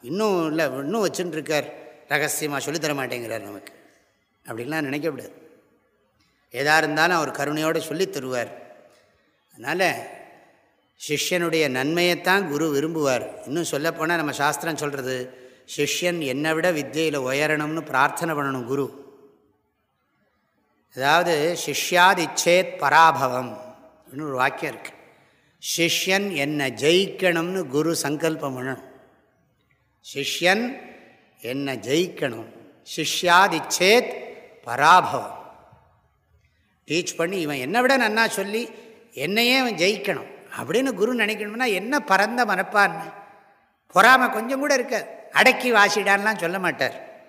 இன்னும் இல்லை இன்னும் வச்சுன்னு இருக்கார் ரகசியமாக சொல்லித்தர மாட்டேங்கிறார் நமக்கு. அப்படின்லாம் நினைக்கக்கூடாது. எதாக இருந்தாலும் அவர் கருணையோடு சொல்லி தருவார். அதனால் சிஷ்யனுடைய நன்மையைத்தான் குரு விரும்புவார். இன்னும் சொல்லப்போனால் நம்ம சாஸ்திரம் சொல்கிறது சிஷ்யன் என்னை விட வித்தியில் உயரணும்னு பிரார்த்தனை பண்ணணும் குரு. அதாவது சிஷ்யாதிச்சேத் பராபவம். அப்படின்னு ஒரு வாக்கியம் இருக்குது சிஷ்யன் என்னை ஜெயிக்கணும்னு குரு சங்கல்பம் பண்ணணும். சிஷ்யன் என்னை ஜெயிக்கணும்? சிஷ்யாதிச்சேத் பராபவம். டீச் பண்ணி இவன் என்னை விட நன்னா சொல்லி என்னையே அவன் ஜெயிக்கணும். அப்படின்னு குரு நினைக்கணும்னா என்ன பரந்த மனப்பான்னு பொறாமை கொஞ்சம் கூட இருக்க. அடக்கி வாசிடான்லாம் சொல்ல மாட்டார்.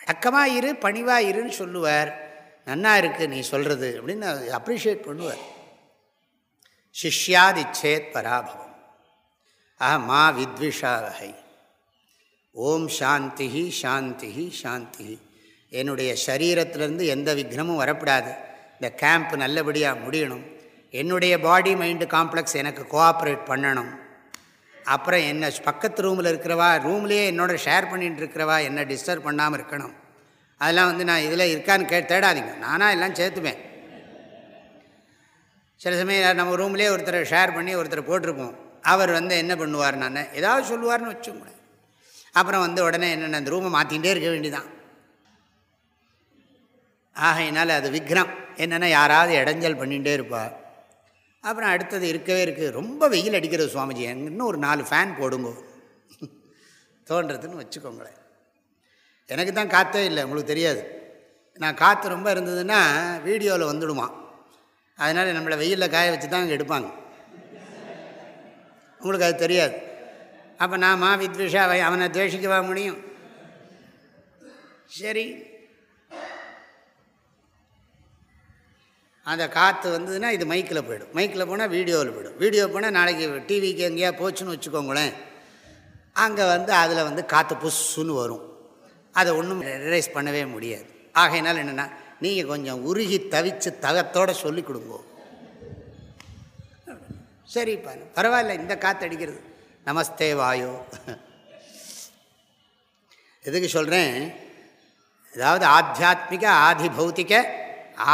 அடக்கமாக இரு பணிவாக இருன்னு சொல்லுவார். நன்னா இருக்கு நீ சொல்கிறது அப்படின்னு அப்ரிஷியேட் பண்ணுவார். சிஷ்யாதிச்சேத் பராபவம். ஆஹா மா வித்விஷா வகை. ஓம் சாந்தி சாந்தி சாந்தி. என்னுடைய சரீரத்திலேருந்து எந்த விக்னமும் வரப்படாது. இந்த கேம்ப் நல்லபடியாக முடியணும். என்னுடைய பாடி மைண்டு காம்ப்ளெக்ஸ் எனக்கு கோஆப்ரேட் பண்ணணும். அப்புறம் என்ன பக்கத்து ரூமில் இருக்கிறவா ரூம்லேயே என்னோட ஷேர் பண்ணிகிட்டு இருக்கிறவா என்ன டிஸ்டர்ப் பண்ணாமல் இருக்கணும். அதெல்லாம் வந்து நான் இதில் இருக்கான்னு கே தேடாதீங்க. நானாக எல்லாம் சேர்த்துப்பேன். சில சமயம் நம்ம ரூம்லேயே ஒருத்தரை ஷேர் பண்ணி ஒருத்தரை போட்டிருப்போம். அவர் வந்து என்ன பண்ணுவார் நான் ஏதாவது சொல்லுவார்னு வச்சுக்கோங்களேன். அப்புறம் வந்து உடனே என்னென்ன அந்த ரூமை மாற்றிகிட்டே இருக்க வேண்டிதான் ஆகையினால் அது விக்ரம். என்னென்னா யாராவது இடைஞ்சல் பண்ணிகிட்டே இருப்பாள் அப்புறம் அடுத்தது இருக்கவே இருக்குது ரொம்ப வெயில் அடிக்கிறது சுவாமிஜி. இன்னும் ஒரு நாலு ஃபேன் போடுங்கோ. தோன்றதுன்னு வச்சுக்கோங்களேன். எனக்கு தான் காற்றே இல்லை உங்களுக்கு தெரியாது. நான் காற்று ரொம்ப இருந்ததுன்னா வீடியோவில் வந்துடுவான் அதனால் நம்மளை வெயிலில் காய வச்சு தான் அங்கே எடுப்பாங்க. உங்களுக்கு அது தெரியாது. அப்போ நான் மா வித்விஷா அவனை துவேஷிக்கவா முடியும்? சரி. அந்த காற்று வந்ததுன்னா இது மைக்கில் போயிடும். மைக்கில் போனால் வீடியோவில் போயிடும். வீடியோ போனால் நாளைக்கு டிவிக்கு எங்கேயா போச்சுன்னு வச்சுக்கோங்களேன். அங்கே வந்து அதில் வந்து காற்று புஷ்ஷுன்னு வரும். அதை ஒன்றும் ரிலைஸ் பண்ணவே முடியாது. ஆகையினால் என்னென்னா நீங்கள் கொஞ்சம் உருகி தவித்து தகத்தோடு சொல்லி கொடுங்கோ. சரிப்பா. பரவாயில்ல இந்த காற்று அடிக்கிறது. நமஸ்தே வாயு. எதுக்கு சொல்கிறேன் அதாவது ஆத்தியாத்மிக ஆதி பௌத்திக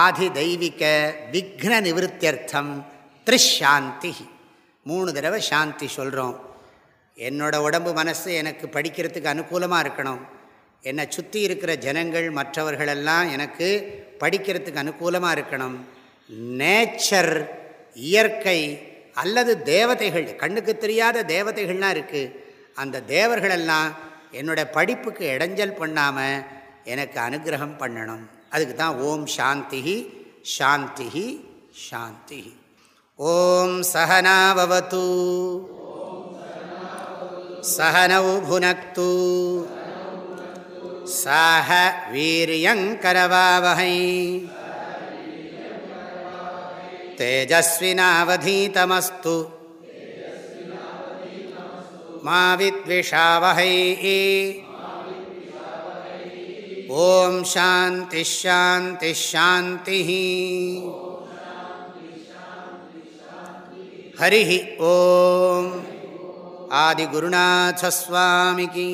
ஆதி தெய்வீக விக்ன நிவத்தியர்த்தம் த்ரிஷாந்தி. மூணு தடவை சாந்தி சொல்கிறோம் என்னோடய உடம்பு மனசு எனக்கு படிக்கிறதுக்கு அனுகூலமாக இருக்கணும். என்னை சுற்றி இருக்கிற ஜனங்கள் மற்றவர்களெல்லாம் எனக்கு படிக்கிறதுக்கு அனுகூலமாக இருக்கணும். நேச்சர் இயற்கை அல்லது தேவதைகள் கண்ணுக்கு தெரியாத தேவதைகள்லாம் இருக்குது அந்த தேவர்களெல்லாம் என்னோட படிப்புக்கு இடைஞ்சல் பண்ணாமல் எனக்கு அனுகிரகம் பண்ணணும். அதுக்கு தான் ஓம் சாந்தி சாந்தி சாந்தி ஓம் சகனாவவது சகனௌ புனக்து. சஹ வீரியங்கரவாவகை तेजस्विनावधीतमस्तु मा विद्विषावहै ॐ शान्तिश्शान्तिश्शान्तिः हरिः ॐ आदिगुरुनाथस्वामिकी